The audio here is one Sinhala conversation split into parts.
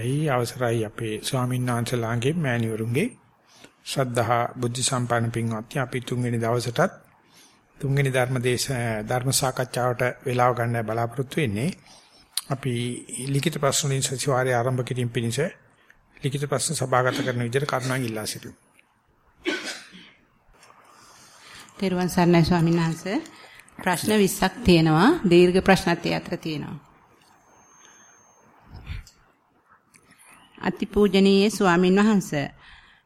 අයි අවසරයි අපේ ස්වාමීන් වහන්සේලාගේ මෑණිවරුන්ගේ ශ්‍රද්ධහා බුද්ධ සම්පන්න පින්වත්නි අපි තුන්වෙනි දවසටත් තුන්වෙනි ධර්ම දේශ ධර්ම සාකච්ඡාවට වේලාව ගන්න බලාපොරොත්තු වෙන්නේ. අපි ලිඛිත ප්‍රශ්න වලින් සතිವಾರයේ ආරම්භ කිරීම පිණිස ලිඛිත ප්‍රශ්න සභාගත කරන විදිහට කරුණාවෙන් ඉල්ලා සිටිමු. තෙරුවන් සරණයි ස්වාමීන් වහන්සේ. ප්‍රශ්න 20ක් තියෙනවා. දීර්ඝ ප්‍රශ්නත් ඒ අතර තියෙනවා. අතිපූජනීය ස්වාමින් වහන්සේ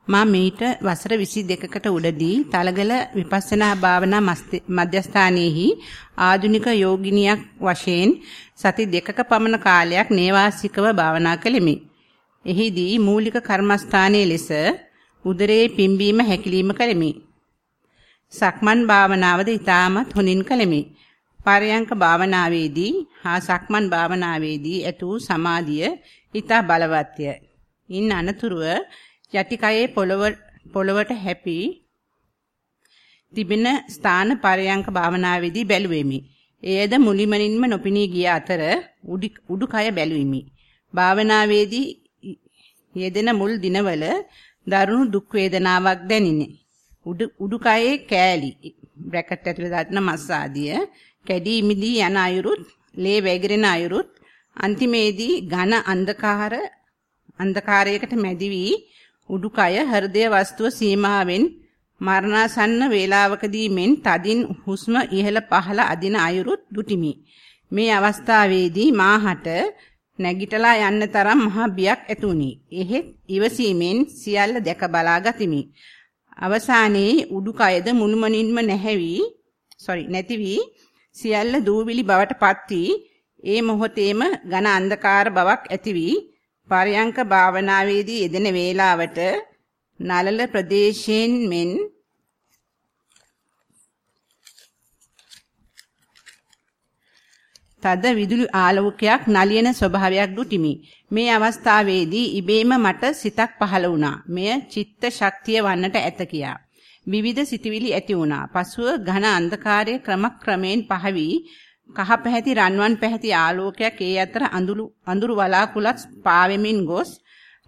මා මීට වසර 22කට උඩදී තලගල විපස්සනා භාවනා මධ්‍යස්ථානයේහි ආධුනික යෝගිනියක් වශයෙන් සති දෙකක පමණ කාලයක් නේවාසිකව භාවනා කළෙමි. එහිදී මූලික කර්මස්ථානයේ ලෙස උදරයේ පිම්බීම හැකිලිම කළෙමි. සක්මන් භාවනාවද ඊටමත් හොඳින් කළෙමි. පරයන්ක භාවනාවේදී හා සක්මන් භාවනාවේදී ඇතු සමාධිය ඊට බලවත්ය. ඉන් අනතුරුව යටිකයේ පොළව පොළවට හැපි තිබෙන ස්ථාන පරයන්ක භාවනාවේදී බැලුවෙමි. එයද මුලිමනින්ම නොපිනී ගිය අතර උඩුකය බැලුවෙමි. භාවනාවේදී යෙදෙන මුල් දිනවල දරුණු දුක් වේදනාවක් දැනිනේ. උඩුකයේ කෑලි බ්‍රැකට් ඇතුලේ දාන මස් ආදිය කැඩී මිදී යන අයුරුත් ලේ වැగిරෙන අයුරුත් අන්තිමේදී ඝන අන්ධකාර අන්ධකාරයකට මැදි වී උඩුකය හෘදය වස්තුව සීමාවෙන් මරණාසන්න වේලාවකදී මෙන් තදින් හුස්ම ඉහළ පහළ අදින අයුරුත් දුටිමි. මේ අවස්ථාවේදී මාහට නැගිටලා යන්න තරම් මහා බියක් ඇතුණි. එහෙත් ඉවසීමෙන් සියල්ල දැක බලා ගතිමි. අවසානයේ උඩුකයද මුළුමනින්ම නැහැවි sorry නැති වී සියල්ල දූවිලි බවට පත් වී ඒ මොහොතේම ඝන අන්ධකාර බවක් ඇති වී පරයන්ක භාවනාවේදී යෙදෙන වේලාවට නලල ප්‍රදේශයෙන් මෙන් තද විදුලි ආලෝකයක් නලියන ස්වභාවයක් දුටිමි. මේ අවස්ථාවේදී ඉබේම මට සිතක් පහළ වුණා. මෙය චිත්ත ශක්තිය වන්නට ඇත කියා. විවිධ සිතුවිලි ඇති වුණා. පසුව ඝන අන්ධකාරයේ ක්‍රමක්‍රමයෙන් පහවි කහ පැහැති රන්වන් පැහැති ආලෝකයක් ඒ අතර අඳුරු අඳුරු වලාකුළත් පාවෙමින් ගොස්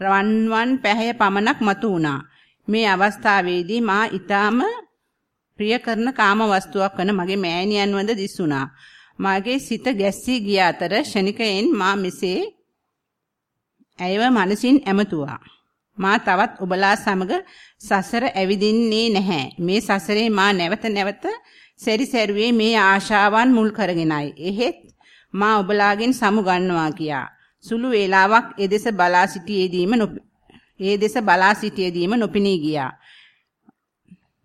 රන්වන් පැහැය පමණක් මතු වුණා. මේ අවස්ථාවේදී මා ඊටාම ප්‍රිය කරන කාම වස්තුවක් වන මගේ මෑණියන් වඳ දිස්සුණා. මාගේ සිත ගැස්සී ගිය අතර ෂණිකයෙන් මා මෙසේ ඇයව මනසින් ඇමතුවා. මා තවත් ඔබලා සමග සසර ඇවිදින්නේ නැහැ. මේ සසරේ මා නැවත නැවත සැරිසැරුවේ මේ ආශාවන් මුල් කරගෙනයි. එහෙත් මා ඔබලාගෙන් සමු ගන්නවා කියා. සුළු වේලාවක් ඒ දෙස බලා සිටියේදීම ඒ දෙස බලා සිටියේදීම නොපිනී ගියා.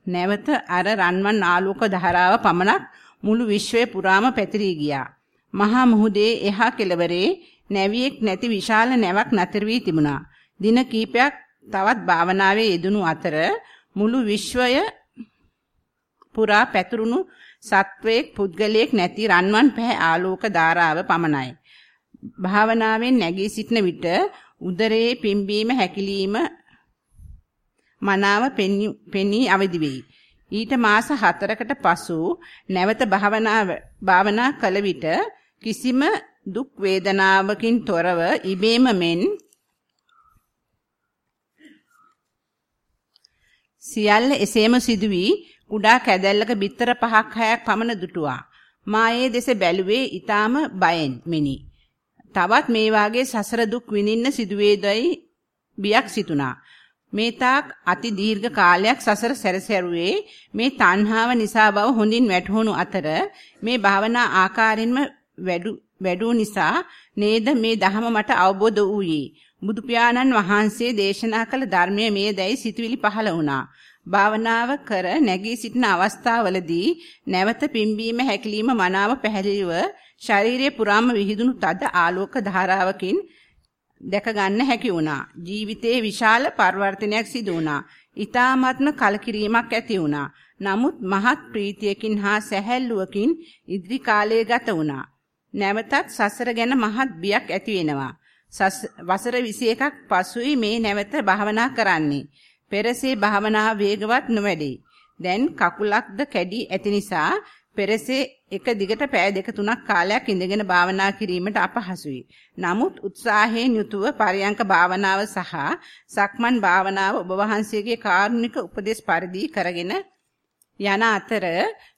නැවත අර රන්වන් ආලෝක ධාරාව පමණක් මුළු විශ්වය පුරාම පැතිරී ගියා. මහා මුහුදේ එහා කෙළවරේ නැවියෙක් නැති විශාල නැවක් නතර වී තිබුණා. දින කීපයක් තවත් භාවනාවේ යෙදුණු අතර මුළු විශ්වය පුරා පැතුරුණු සත්වයක් පුද්ගලයෙක් නැති රන්වන් පැහැ ආලෝක ධාරාව පමණයි. භාවනාවෙන් නැගී සිටන විට උදරයේ පිම්බීම හැකිලිම මනාව පෙනී අවදි වෙයි. ඊට මාස 4කට පසු නැවත භාවනා භාවනා කළ විට කිසිම දුක් වේදනාවකින් තොරව ඉබේම මෙන් සියල්ල එසේම සිදුවී කුඩා කැදැල්ලක බිත්තර පහක් හයක් පමණ දුටුවා. මා ඒ දෙස බැලුවේ ඊටාම බයෙන් මිනි. තවත් මේ වාගේ සසර දුක් විඳින්න සිදුවේදයි බියක් සිතුණා. මේ තාක් අති දීර්ඝ කාලයක් සසර සැරසැරුවේ මේ තණ්හාව නිසා බව හොඳින් වැටහුණු අතර මේ භාවනා ආකාරයෙන්ම වැඩු වැඩූ නිසා නේද මේ ධහම මට අවබෝධ වූයේ. බුදු පියාණන් වහන්සේ දේශනා කළ ධර්මයේ මේ දැයි සිතුවිලි පහළ වුණා. භාවනාව කර නැගී සිටින අවස්ථාවවලදී නැවත පිම්බීම හැකිලිම මනාව පැහැදිලිව ශාරීරිය පුරාම විහිදුණු තද ආලෝක ධාරාවකින් දැක ගන්න හැකි වුණා. ජීවිතයේ විශාල පරිවර්තනයක් සිදු වුණා. ඊ타මාත්ම කලකිරීමක් ඇති වුණා. නමුත් මහත් ප්‍රීතියකින් හා සැහැල්ලුවකින් ඉදිරි කාලය ගත වුණා. නැවතත් සසර ගැන මහත් බියක් ඇති වෙනවා. වසර 21ක් පසුයි මේ නැවත භාවනා කරන්නේ. පෙරසේ භාවනා වේගවත් නොවැඩේ. දැන් කකුලක්ද කැඩි ඇති නිසා පෙරසේ එක දිගට පෑ දෙක තුනක් කාලයක් ඉඳගෙන භාවනා කිරීමට අපහසුයි. නමුත් උත්සාහයෙන් යුතුව පරයන්ක භාවනාව සහ සක්මන් භාවනාව ඔබ වහන්සේගේ කාරුණික උපදේශ පරිදි කරගෙන යන අතර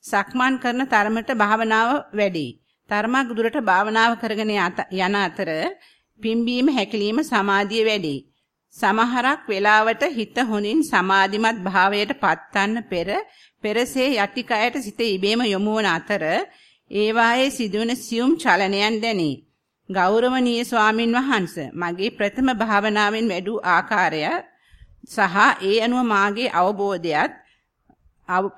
සක්මන් කරන තරමට භාවනාව වැඩි. තරමක් දුරට භාවනාව කරගෙන යන අතර පිම්බීම හැකිලිම සමාධිය වැඩි. සමහරක් වෙලාවට හිත හොනින් සමාධිමත් භාවයට පත්වන්න පෙර පෙරසේ යටි කයට සිත ඉබේම යොමු වන අතර ඒවායේ සිදුවන සියුම් චලනයන් දැනේ. ගෞරවනීය ස්වාමින් වහන්සේ මගේ ප්‍රථම භාවනාවෙන් වැඩූ ආකාරය සහ ඒ අනුව මාගේ අවබෝධයත්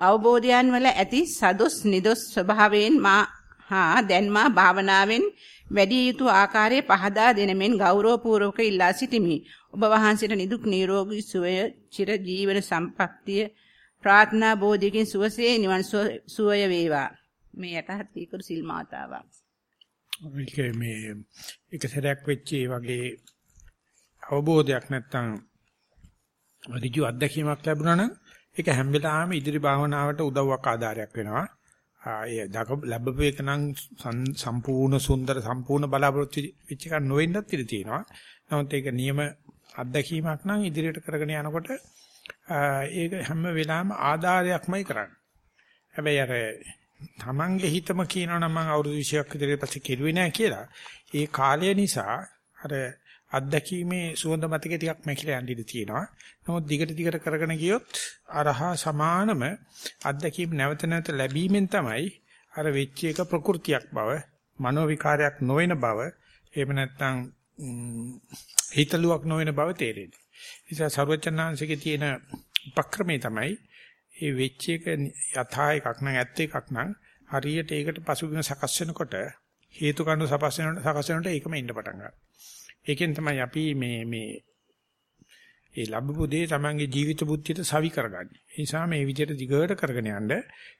අවබෝධයන් වල ඇති සදොස් නිදොස් ස්වභාවයෙන් මා හා දැන් මා භාවනාවෙන් වැඩි යුතු ආකාරයේ පහදා දෙනමෙන් ගෞරවපූර්වක ඉල්ලා සිටිමි. ඔබ වහන්සේට නිදුක් නිරෝගී සුවය චිර ජීවන සම්පන්නිය ප්‍රාර්ථනා බෝධියකින් සුවසේ නිවන් සුවය වේවා. මේ යටහත් කීකරු සිල් මාතාවක්. ඒක මේ එක සැරයක් වෙච්ච වගේ අවබෝධයක් නැත්තම් ඍජු අත්දැකීමක් ලැබුණා නම් ඒක හැම වෙලාවෙම ඉදිරි භාවනාවට උදව්වක් ආධාරයක් වෙනවා. ඒ ලැබපු එක නම් සම්පූර්ණ සුන්දර සම්පූර්ණ බලාපොරොත්තු වෙච්ච එකක් නොවෙන්නත් ඉඩ තියෙනවා. නමුත් ඒක නියම අත්දැකීමක් නම් ඉදිරියට කරගෙන යනකොට ඒක හැම වෙලාවෙම ආධාරයක්මයි කරන්නේ. හැබැයි අර තමන්ගේ හිතම කියනවනම් මම අවුරුදු 20ක් විතර පස්සේ කෙරුවේ නැහැ කියලා. ඒ කාලය නිසා අර අත්දැකීමේ සුවඳ මතක ටිකක් මැකිලා යන්න ඉඩ තියෙනවා. නමුත් දිගට දිගට කරගෙන ගියොත් අරහා සමානම අත්දැකීම් නැවත නැවත ලැබීමෙන් තමයි අර වෙච්ච එක ප්‍රകൃතියක් බව, මනෝ විකාරයක් නොවන බව, එහෙම නැත්නම් හිතලුවක් නොවන බව තේරෙන්නේ. නිසා ਸਰවචනාංශිකේ තියෙන උපක්‍රමේ තමයි ඒ වෙච්ච එක යථා එකක් නම් ඇත්ත එකක් නම් හරියට ඒකට පසුබිම සකස් වෙනකොට හේතු කණ්ඩු සකස් වෙනකොට සකස් වෙනකොට ඒකම ඉන්න පටන් ගන්නවා. ඒකෙන් තමයි අපි මේ මේ ඒ ලැබපු දේ තමන්ගේ ජීවිත බුද්ධියට සවි කරගන්නේ. ඒ නිසා මේ විදිහට දිගට කරගෙන යන්න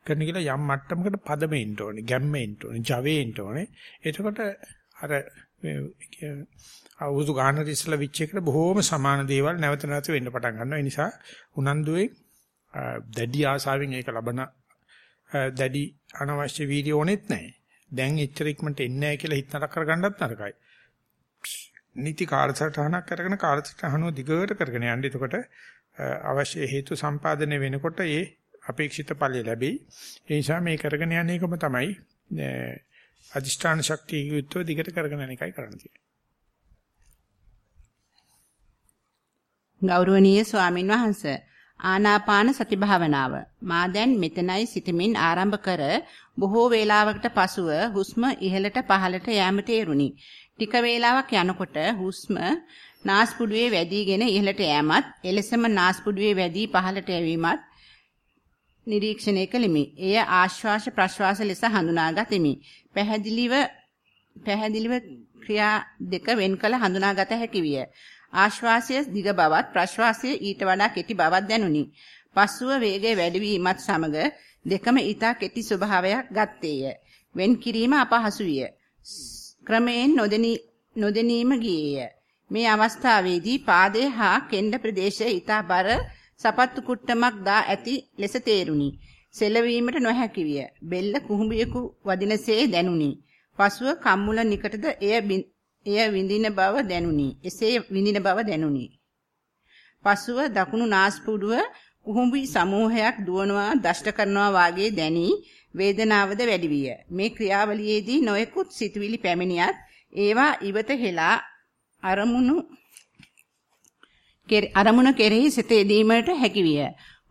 කරන කියලා යම් මට්ටමකට පදමෙන්න ඕනේ, ගැම්මෙන්න ඕනේ, ජවෙන්න ඕනේ. එතකොට අර අවුරුදු ගානකට ඉස්සලා විච් එකට බොහෝම සමාන දේවල් නැවත නැවත වෙන්න පටන් ගන්නවා. ඒ නිසා උනන්දුවේ දැඩි ආසාවෙන් ඒක ලබන දැඩි අනවශ්‍ය වීඩියෝ ඕනෙත් නැහැ. දැන් එච්චර ඉක්මනට එන්නේ නැහැ කියලා හිතනක් කරගන්නත් නරකයි. නිති කාලසටහනක් කරගෙන කාලසටහනුව දිගට කරගෙන යන්න. එතකොට අවශ්‍ය හේතු සම්පාදනය වෙනකොට ඒ අපේක්ෂිත ඵලය ලැබෙයි. ඒ නිසා මේ කරගෙන යන එකම තමයි අදිෂ්ඨාන ශක්තිය යුක්තව දිගට කරගෙන යන එකයි කරන්න තියෙන්නේ. ගෞරවනීය ස්වාමින් වහන්සේ ආනාපාන සති භාවනාව මා දැන් මෙතනයි සිටමින් ආරම්භ කර බොහෝ වේලාවකට පසුව හුස්ම ඉහළට පහළට යෑම තේරුණි. ටික වේලාවක් යනකොට හුස්ම නාස්පුඩුවේ වැඩිගෙන ඉහළට යෑමත් එලෙසම නාස්පුඩුවේ වැඩි පහළට යැවීමත් නිරීක්ෂණය කළෙමි. එය ආශ්වාස ප්‍රශ්වාස ලෙස හඳුනාගතිමි. පැහැදිලිව පැහැදිලිව ක්‍රියා දෙක වෙන් කළ හඳුනාගත හැකි විය. ආශ්වාසය දිග බවත් ප්‍රශ්වාසය ඊට වඩා කෙටි බවක් දැනුනි. පසුව වේගය වැඩි වීමත් සමග දෙකම ඊට කෙටි ස්වභාවයක් ගත්තේය. වෙන් කිරීම අපහසු විය. ක්‍රමයෙන් නොදෙනීම ගියේය. මේ අවස්ථාවේදී පාදයේ හා කෙන්ඩ ප්‍රදේශයේ ඊතා බර සපත්තු කුට්ටමක් දා ඇති ලෙස තේරුණි. සෙලවීමට නොහැකි විය. බෙල්ල කුහුඹියෙකු වදිනසේ දැනුනි. පසුව කම්මුල නිකටද එය එය විඳින බව දැනුනි. එසේ විඳින බව දැනුනි. පසුව දකුණු නාස්පුඩුව කුහුඹි සමූහයක් දුවනවා දෂ්ට කරනවා වාගේ දැනි වේදනාවද වැඩි විය. මේ ක්‍රියාවලියේදී නොයෙකුත් සිතුවිලි පැමිණියත් ඒවා ඉවත හෙලා අරමුණු අරමුණ කෙරෙහි සිත යෙදීමට හැකි විය.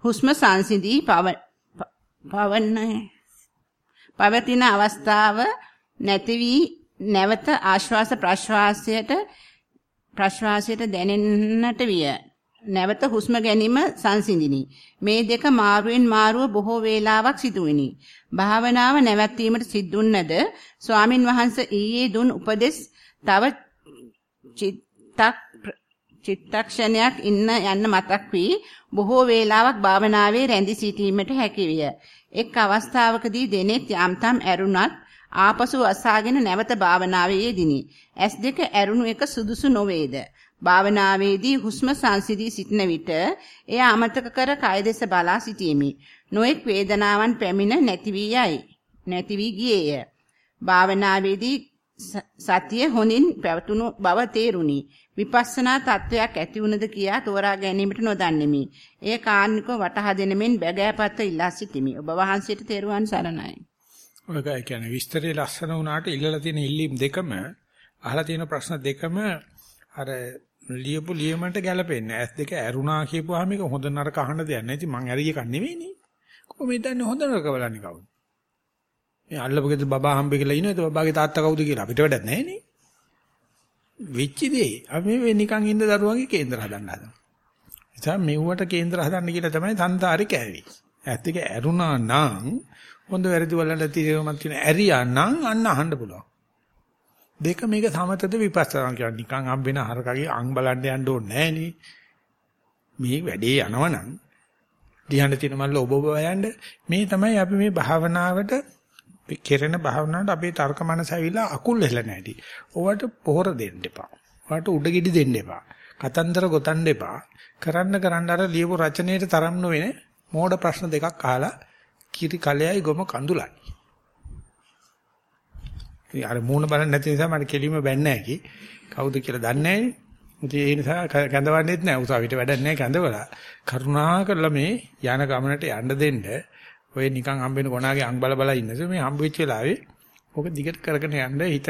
හුස්ම සංසිඳී පවන්න පවතින අවස්ථාව නැති වී නැවත ආශ්වාස ප්‍රශ්වාසයට ප්‍රශ්වාසයට දැනෙන්නට විය. නැවත හුස්ම ගැනීම සංසිඳිනි. මේ දෙක මාරුවෙන් මාරුව බොහෝ වේලාවක් සිදුවිනි. භාවනාව නැවැත්වීමට සිද්ධුන්නද ස්වාමින් වහන්සේ ඊයේ දුන් උපදෙස් තව චිත්තක් චිත්තක්ෂණයක් ඉන්න යන්න මතක් වී බොහෝ වේලාවක් භාවනාවේ රැඳී සිටීමට හැකියිය. එක් අවස්ථාවකදී දෙනෙක් යම්තම් ඇරුණත් ආපසු අසාගෙන නැවත භාවනාවේ යෙදිනි. ඇස් දෙක ඇරුණු එක සුදුසු නොවේද? භාවනාවේදී හුස්ම සංසිඳී සිටින විට එය අමතක කර කය දෙස බලා සිටීමි. නොඑක් වේදනාවන් පැමිණ නැති වී යයි. නැති වී ගියේය. භාවනාවේදී සතිය හොඳින් පැවතුණු බව තේරුණි. විපස්සනා තත්වයක් ඇති වුණද කියා තෝරා ගැනීමට නොදන්නෙමි. ඒ කාර්නිකව වටහා දෙනෙමින් බැගෑපත්ව ඉල්ලා සිටිමි. ඔබ වහන්සේට තෙරුවන් සරණයි. ඔය කියන්නේ විස්තරේ ලස්සන වුණාට ඉල්ලලා තියෙන ඉල්ලීම් දෙකම අහලා තියෙන ප්‍රශ්න දෙකම අර ලියපු ලියමන්ට ගැලපෙන්නේ. ඇස් දෙක ඇරුණා කියපුවාම මේක හොඳ නරක අහන්න දෙයක් නැති මං ඇරිය එකක් නෙවෙයිනේ. කොහොමද දන්නේ හොඳ නරක බලන්නේ කවුද? මේ අල්ලපු ගෙදර බබා හම්බෙ කියලා ඉනවද බබාගේ තාත්තා කවුද කියලා අපිට වැඩක් නැහැ නේ. වෙච්ච දේ අපි මේ නිකන් ඉන්න දරුවන්ගේ කේන්දර හදන්න හදනවා. නිසා මෙව්වට කේන්දර හදන්න කියලා තමයි සංසාරේ කෑවේ. ඇත්ත එක ඇරුණා නම් හොඳ වැරදි වලට తీරමක් තියෙන ඇරියා නම් අන්න අහන්න පුළුවන්. දෙක මේක සමතද විපස්සනා කියන්නේ නිකන් හම්බෙන හරකගේ අං බලන්න යන්න ඕනේ නෑනේ. මේ වැඩේ යනවනම් දිහන්න තියෙන මල්ල ඔබ ඔබ යන්න මේ තමයි අපි මේ භාවනාවට කෙරෙන භාවනාවට අපේ තර්ක මනස ඇවිල්ලා අකුල් හෙල නැටි. ඔවට පොහොර දෙන්න එපා. ඔවට උඩගිඩි දෙන්න එපා. කතන්දර ගොතන්න එපා. කරන්න කරන්න අර ලියපු රචනයේට තරම් නොවන මෝඩ ප්‍රශ්න දෙකක් අහලා කිරි කලෙයි ගොම කඳුලයි. ඉතින් අර මූණ බලන්න නැති නිසා මට කෙලිම බැන්නේ නැහැ කවුද කියලා දන්නේ නැහැ. ඒ නිසා කැඳවන්නෙත් නැහැ උසාවියට වැඩක් නැහැ කැඳවලා. කරුණා කරලා මේ යන ගමනට යන්න දෙන්න. ඔය නිකන් හම්බෙන කොනාගේ අං බල බල ඉන්නසේ මේ හම්බ වෙච්ච වෙලාවේ ඕක දිගට කරගෙන යන්න හිත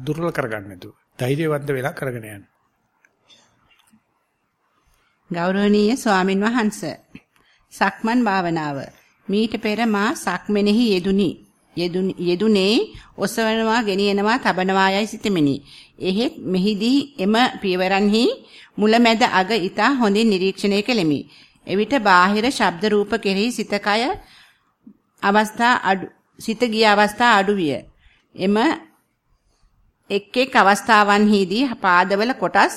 දුර්වල කරගන්න නැතුව. ධෛර්යවන්ත වෙලා කරගෙන යන්න. ගෞරවනීය ස්වාමින් වහන්සේ සක්මන් භාවනාව මීට පෙර මා සක්මෙනෙහි යෙදුනි යෙදුනේ ඔසවනවා ගෙනියනවා තබනවා යයි සිතමිනි. එහෙත් මෙහිදී එම පියවරන්හි මුලැමැද අග ඊතා හොඳින් නිරීක්ෂණය කෙලෙමි. එවිට බාහිර ශබ්ද රූප කෙරෙහි සිතකය අවස්ථා අඩු සිත ගිය අවස්ථා අඩු විය. එම එක් එක් අවස්ථාවන්හිදී පාදවල කොටස්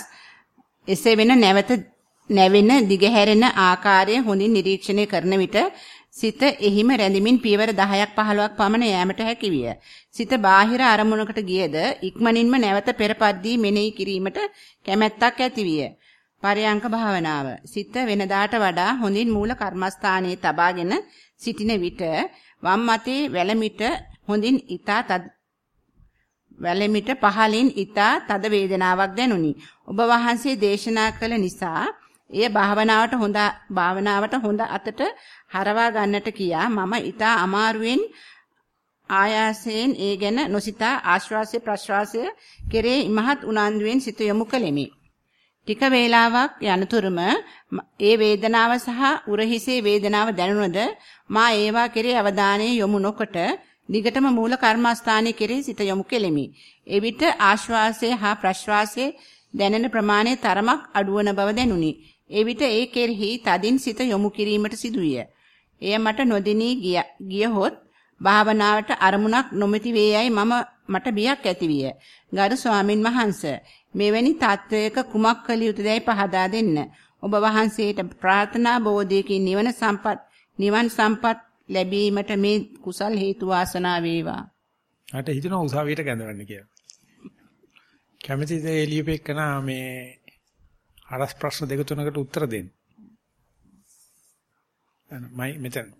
එසෙවෙන නැවත නැවෙන දිගහැරෙන ආකාරය හොඳින් නිරීක්ෂණය කරන විට සිත එහිම රැඳෙමින් පියවර 10ක් 15ක් පමණ යෑමට හැකි විය. සිත බාහිර අරමුණකට ගියද ඉක්මනින්ම නැවත පෙරපද්දී මෙනෙහි කිරීමට කැමැත්තක් ඇති විය. පරයන්ක භාවනාව. සිත වෙනදාට වඩා හොඳින් මූල කර්මස්ථානයේ තබාගෙන සිටින විට වම් අතේ වැලමිට හොඳින් ඊතා තද වැලමිට පහලින් ඊතා තද වේදනාවක් දැනුනි. ඔබ වහන්සේ දේශනා කළ නිසා එය භාවනාවට හොඳ භාවනාවට හොඳ අතට හරවා ගන්නට කියා මම ඊටා අමාරුවෙන් ආයාසයෙන් ඒ ගැන නොසිතා ආශ්වාසය ප්‍රශ්වාසය කෙරේ ඉමහත් උනන්දුවෙන් සිත යොමු කළෙමි. ටික වේලාවක් යනතුරුම ඒ වේදනාව සහ උරහිසේ වේදනාව දැනුණද මා ඒවා කෙරේ අවධානය යොමු නොකොට දිගටම මූල කර්මස්ථානයේ කෙරේ සිත යොමු කෙලෙමි. එවිට ආශ්වාසය හා ප්‍රශ්වාසය දැනෙන ප්‍රමාණය තරමක් අඩුවන බව දැනුනි. එවිට ඒ කෙරෙහි තදින් සිත යොමු කිරීමට සිදුවිය. එය මට නොදෙනී ගියහොත් භාවනාවට අරමුණක් නොමැති වේයයි මම මට බියක් ඇතිවිය. ගරු ස්වාමින් වහන්සේ මෙවැනි තත්වයක කුමක් කළ යුතුදයි පහදා දෙන්න. ඔබ වහන්සේට ප්‍රාර්ථනා බෝධියකින් නිවන සම්පත් නිවන් සම්පත් ලැබීමට මේ කුසල් හේතු වාසනා වේවා. අට හිතනවා උසාවියට කැඳවන්න කියලා. කැමැතිද එළියෙපෙකන මේ අරස් ප්‍රශ්න දෙක තුනකට උත්තර දෙන්න. මයි මෙතන.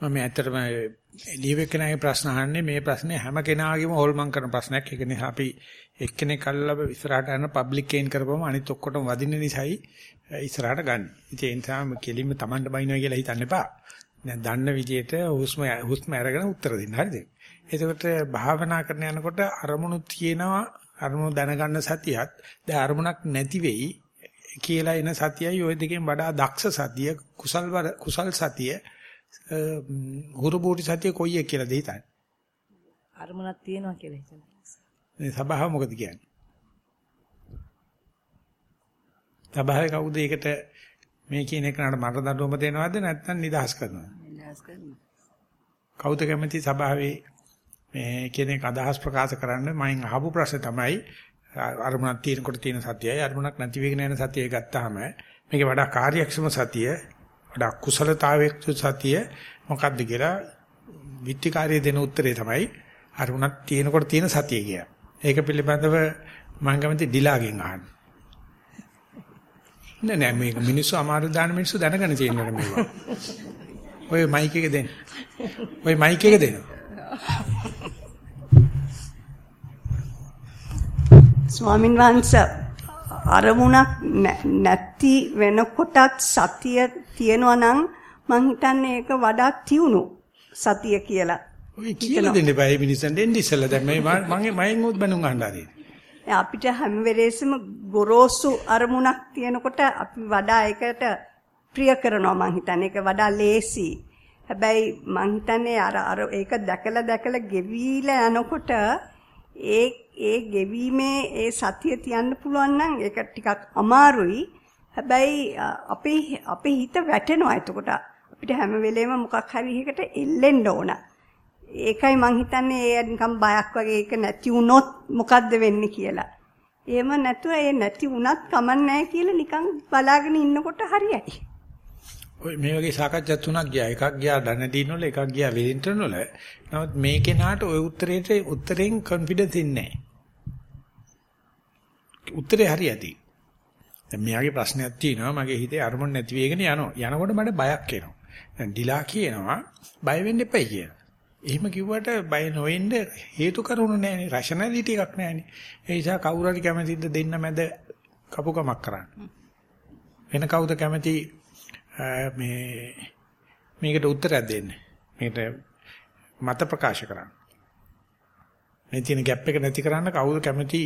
මම ඇත්තටම ලියවෙකනාගේ ප්‍රශ්න අහන්නේ මේ ප්‍රශ්නේ හැම කෙනාගේම හොල්මන් කරන ප්‍රශ්නයක්. ඒක නිසා අපි එක්කෙනෙක් අල්ලලා ඉස්සරහට යන පබ්ලික් කේන් කරපුවම අනිත් ඔක්කොටම වදින්න නිසායි ඉස්සරහට ගන්න. ඉතින් ඒ නිසා කෙලින්ම Tamanට බයිනවා කියලා හිතන්න එපා. දැන් දන්න විදියට හුස්ම හුස්ම අරගෙන උත්තර දෙන්න. හරිද? එතකොට භාවනා කරන යනකොට අරමුණු තියෙනවා අරමුණු දැනගන්න සතියත් දැන් අරමුණක් නැති වෙයි කියලා එන සතියයි ওই දෙකෙන් වඩා දක්ෂ සතිය කුසල් කුසල් සතිය හුරු බෝටි සතිය කොයි එක කියලාද හිතන්නේ? අරමුණක් තියෙනවා කියලා හිතනවා. මේ සබාව මොකද කියන්නේ? සබාවේ කවුද ඒකට මේ කියන එකනට මර දඬුවම දෙනවද නැත්නම් නිදහස් කරනවද? නිදහස් කරනවා. කවුද කැමති සබාවේ මේ කියන එක අදහස් ප්‍රකාශ කරන්න මම අහපු ප්‍රශ්නේ තමයි අරමුණක් තියෙනකොට තියෙන සතියයි අරමුණක් නැති වෙගෙන යන සතියයි ගත්තාම මේකේ වඩා කාර්යක්ෂම සතිය වඩා කුසලතාවයක් සතිය මොකක්ද කියලා විත්තිකාරය දෙන උත්තරේ තමයි අරමුණක් තියෙනකොට තියෙන සතිය කිය. ඒක පිළිබඳව මම කැමති ඩිලාගෙන් අහන්න. නෑ නෑ මේක මිනිස්සු අමාරු දාන මිනිස්සු දැනගෙන තියෙනවා මේවා. ඔය මයික් එක දෙන්න. ඔය මයික් එක දෙන්න. ස්වාමින් වහන්සේ අරමුණක් නැති වෙනකොටත් සතිය තියෙනවා නම් මං හිතන්නේ ඒක වඩා තියුණු සතිය කියලා. ඔය කියලා දෙන්න බෑ මේ මිනිස්සුන්ට එන්න ඉස්සෙල්ලා දැන් මේ මම මම උත් අහන්න හරි. අපිට හැම වෙලේසම ගොරෝසු අරමුණක් තියෙනකොට අපි වඩා ඒකට ප්‍රිය කරනවා මං හිතන්නේ ඒක වඩා ලේසි. හැබැයි මං හිතන්නේ අර අර ඒක දැකලා දැකලා ගෙවිලා යනකොට ඒ ඒ ගෙවීමේ ඒ සතිය තියන්න පුළුවන් නම් ඒක ටිකක් අමාරුයි. හැබැයි අපේ අපේ හිත වැටෙනවා එතකොට. අපිට හැම වෙලේම මොකක් හරි එකකට එල්ලෙන්න ඕන. ඒකයි මං හිතන්නේ ඒ නිකන් බයක් වගේ ඒක නැති වුණොත් මොකද්ද වෙන්නේ කියලා. එහෙම නැතුව ඒ නැති වුණත් කමන්නේ කියලා නිකන් බලාගෙන ඉන්නකොට හරියයි. ඔය මේ වගේ සාකච්ඡා තුනක් ගියා. එකක් ගියා ඩනඩීන් වල, එකක් ගියා වෙලින්ටන් වල. නමුත් මේ කෙනාට ওই උත්තරේට උත්තරෙන් කොන්ෆිඩන්ස් ඉන්නේ නැහැ. උත්තරේ හරියටි. දැන් මෙයාගේ ප්‍රශ්නයක් තියෙනවා මගේ හිතේ අරමුණ නැති වෙගෙන යනවා. යනකොට මට බයක් එනවා. දැන් ඩිලා කියනවා බය වෙන්න එපයි කියලා. එහෙම කිව්වට බය නොවෙන්න හේතු කරුණු නැහැනේ. රෂනලිටි එකක් නැහැනේ. ඒ නිසා කවුරු හරි කැමතිද දෙන්න මැද කපුකමක් කරන්න. වෙන කවුද කැමති මේ මේකට උත්තරයක් දෙන්න. මේකට මත ප්‍රකාශ කරන්න. මේ තියෙන ગેප් එක නැති කරන්න කවුද කැමති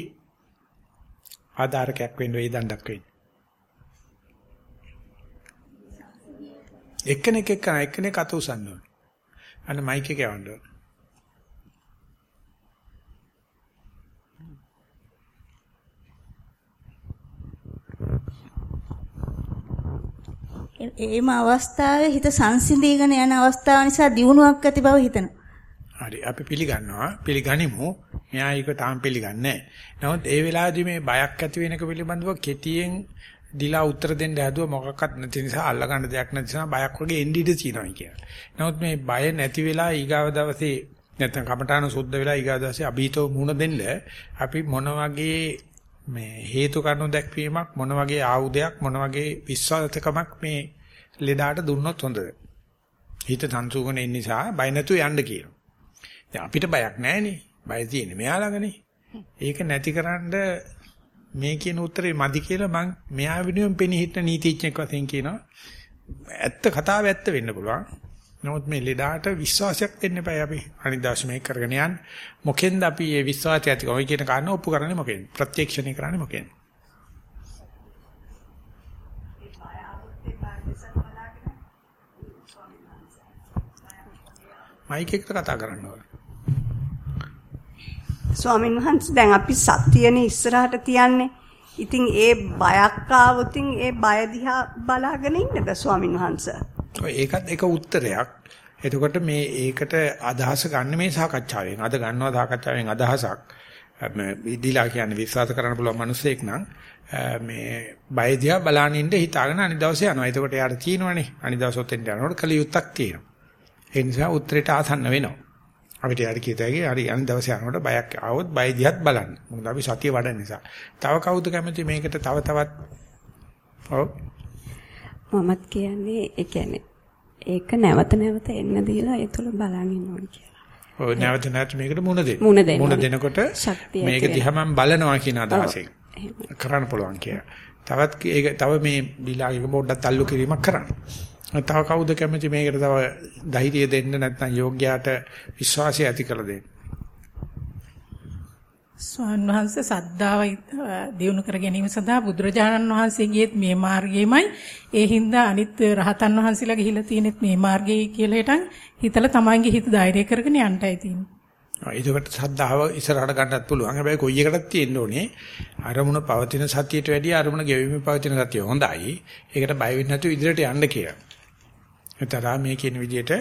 ආධාරකයක් වෙන්න වෙයි දණ්ඩක් වෙන්න. එක්කෙනෙක් එක්ක එක්කෙනෙක් අත උසන්න ඕනේ. අන්න මයික් එක යවන්න ඕනේ. ඒම අවස්ථාවේ හිත සංසිඳීගෙන යන අවස්ථාව නිසා දියුණුවක් ඇති බව හිතනවා. හරි අපි පිළිගන්නවා පිළිගනිමු. මෙයා ඒක තාම පිළිගන්නේ නැහැ. නමුත් ඒ වෙලාවේදී මේ බයක් ඇති වෙනක පිළිබඳව කෙටියෙන් දිලා උත්තර දෙන්න හැදුව මොකක්වත් නැති නිසා අල්ලගන්න දෙයක් නැති නිසා බයක් වගේ එන්න ඉඩ තියෙනවා කියලා. නමුත් මේ බය නැති වෙලා ඊගාව දවසේ නැත්නම් කමඨාන සුද්ධ වෙලා ඊගාව දවසේ අභීතව මුණ දෙන්න අපි මොන වගේ මේ හේතු කාරණු දැක්වීමක් මොන වගේ ආයුධයක් මොන වගේ විශ්වාසකමක් මේ ලෙඩාට දුන්නොත් හොඳද? හිත සංසුගුණ නිසා බය නැතුව යන්න කියනවා. දැන් අපිට බයක් නැහැනේ. බය තියෙන්නේ මෙයා ළඟනේ. ඒක නැතිකරන්න මේ කියන උත්තරේ මදි කියලා මං මෙයා වෙනුවෙන් පෙනී හිටන නීතිඥෙක් වශයෙන් කියනවා. ඇත්ත කතාව ඇත්ත වෙන්න පුළුවන්. නමුත් මේ ලෙඩාට විශ්වාසයක් දෙන්න එපා අපි අනිදාස් මේක කරගෙන යන්න. මොකෙන්ද අපි මේ විශ්වාසය ඇති කොයි කියන කාරණා ඔප්පු කරන්නේ මොකෙන්ද? ප්‍රත්‍යක්ෂණය කරන්නේ මොකෙන්ද? මයික් එකට කතා කරන්න ඕන. ස්වාමීන් වහන්සේ දැන් අපි සත්‍යනේ ඉස්සරහට තියන්නේ. ඉතින් ඒ බයක් ආවොතින් ඒ බය දිහා බලාගෙන ඉන්නද ස්වාමීන් වහන්සේ? ඒකත් එක උත්තරයක්. එතකොට මේ ඒකට අදහස ගන්න මේ සාකච්ඡාවෙන්. අද ගන්නවා සාකච්ඡාවෙන් අදහසක්. ඉදිලා කියන්නේ විශ්වාස කරන්න පුළුවන් මිනිසෙක් නම් මේ බය දිහා බලාගෙන ඉන්න හිතාගෙන අනිත් දවසේ යනවා. එතකොට යාට තියෙනවනේ. අනිත් දවසොත් එන්න යනකොට කලියුත්තක් තියෙනවා. ඒ නිසා උත්තරයට ආසන්න වෙනවා. අපිට යාට කියත හැකි හරි අනිත් දවසේ යනකොට බයක් ආවොත් බය දිහත් බලන්න. මොකද අපි සතිය වඩන නිසා. තව කවුද කැමති මේකට තව තවත් ඔව් මමත් කියන්නේ ඒ කියන්නේ ඒක නැවත නැවත එන්න දීලා ඒ තුල බලන් ඉන්න ඕනේ කියලා. ඔව් නැවත නැවත මේකට. මුණ දෙන්න. මුණ දෙනකොට මේක දිහා මම බලනවා කියන අදහසෙන් කරන්න පුළුවන් කියලා. තවත් ඒක තව මේ බිලාගේක පොඩ්ඩක් තල්ලු කිරීමක් කරන්න. තව කවුද කැමති මේකට තව ධෛර්යය දෙන්න නැත්නම් යෝග්‍යයාට විශ්වාසය ඇති කර දෙන්න. ස්වාමීන් වහන්සේ සද්ධාව දියුණු කර ගැනීම සඳහා බුදුරජාණන් වහන්සේගේත් මේ මාර්ගයමයි ඒ හින්දා අනිත් රහතන් වහන්සේලා ගිහිලා තියෙනෙත් මේ මාර්ගයයි කියලා හිටන් හිතලා තමන්ගේ හිත ධෛර්ය කරගෙන යන්නයි තියෙන්නේ. ඒකට සද්ධාව ඉස්සරහට ගන්නත් පුළුවන්. හැබැයි කොයි එකටත් තියෙන්න ඕනේ අරමුණ පවතින සතියට වැඩිය අරමුණ ගෙවීමේ පවතින සතිය හොඳයි. ඒකට බය වෙන්නේ නැතුව ඉදිරියට යන්න කියලා. එතලා මේ කියන විදිහට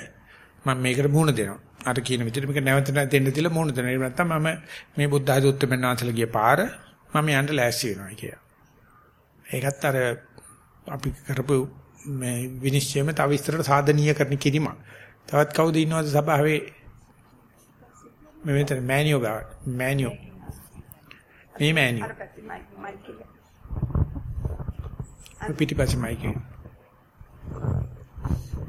මම මේකට මුහුණ දෙනවා. අර කියන විදිහට මේක නැවත නැවත දෙන්න තියලා මුහුණ දෙනවා. ඒ නැත්තම් මම මේ බුද්ධ ආදී උත්තරමන් වහන්සේලා ගිය පාර මම යන්න ලෑස්ති වෙනවා කියලා. ඒකත් අර අපි කරපු මේ විනිශ්චයම තව විස්තරට සාධනීය කරන කිරීමක්. තවත් කවුද ඉන්නවද සභාවේ? මේ මෙතන මෑනියෝ ගාවට. මෑනියෝ. මේ මෑනියෝ. පිටිපස්සේ මයික් එක.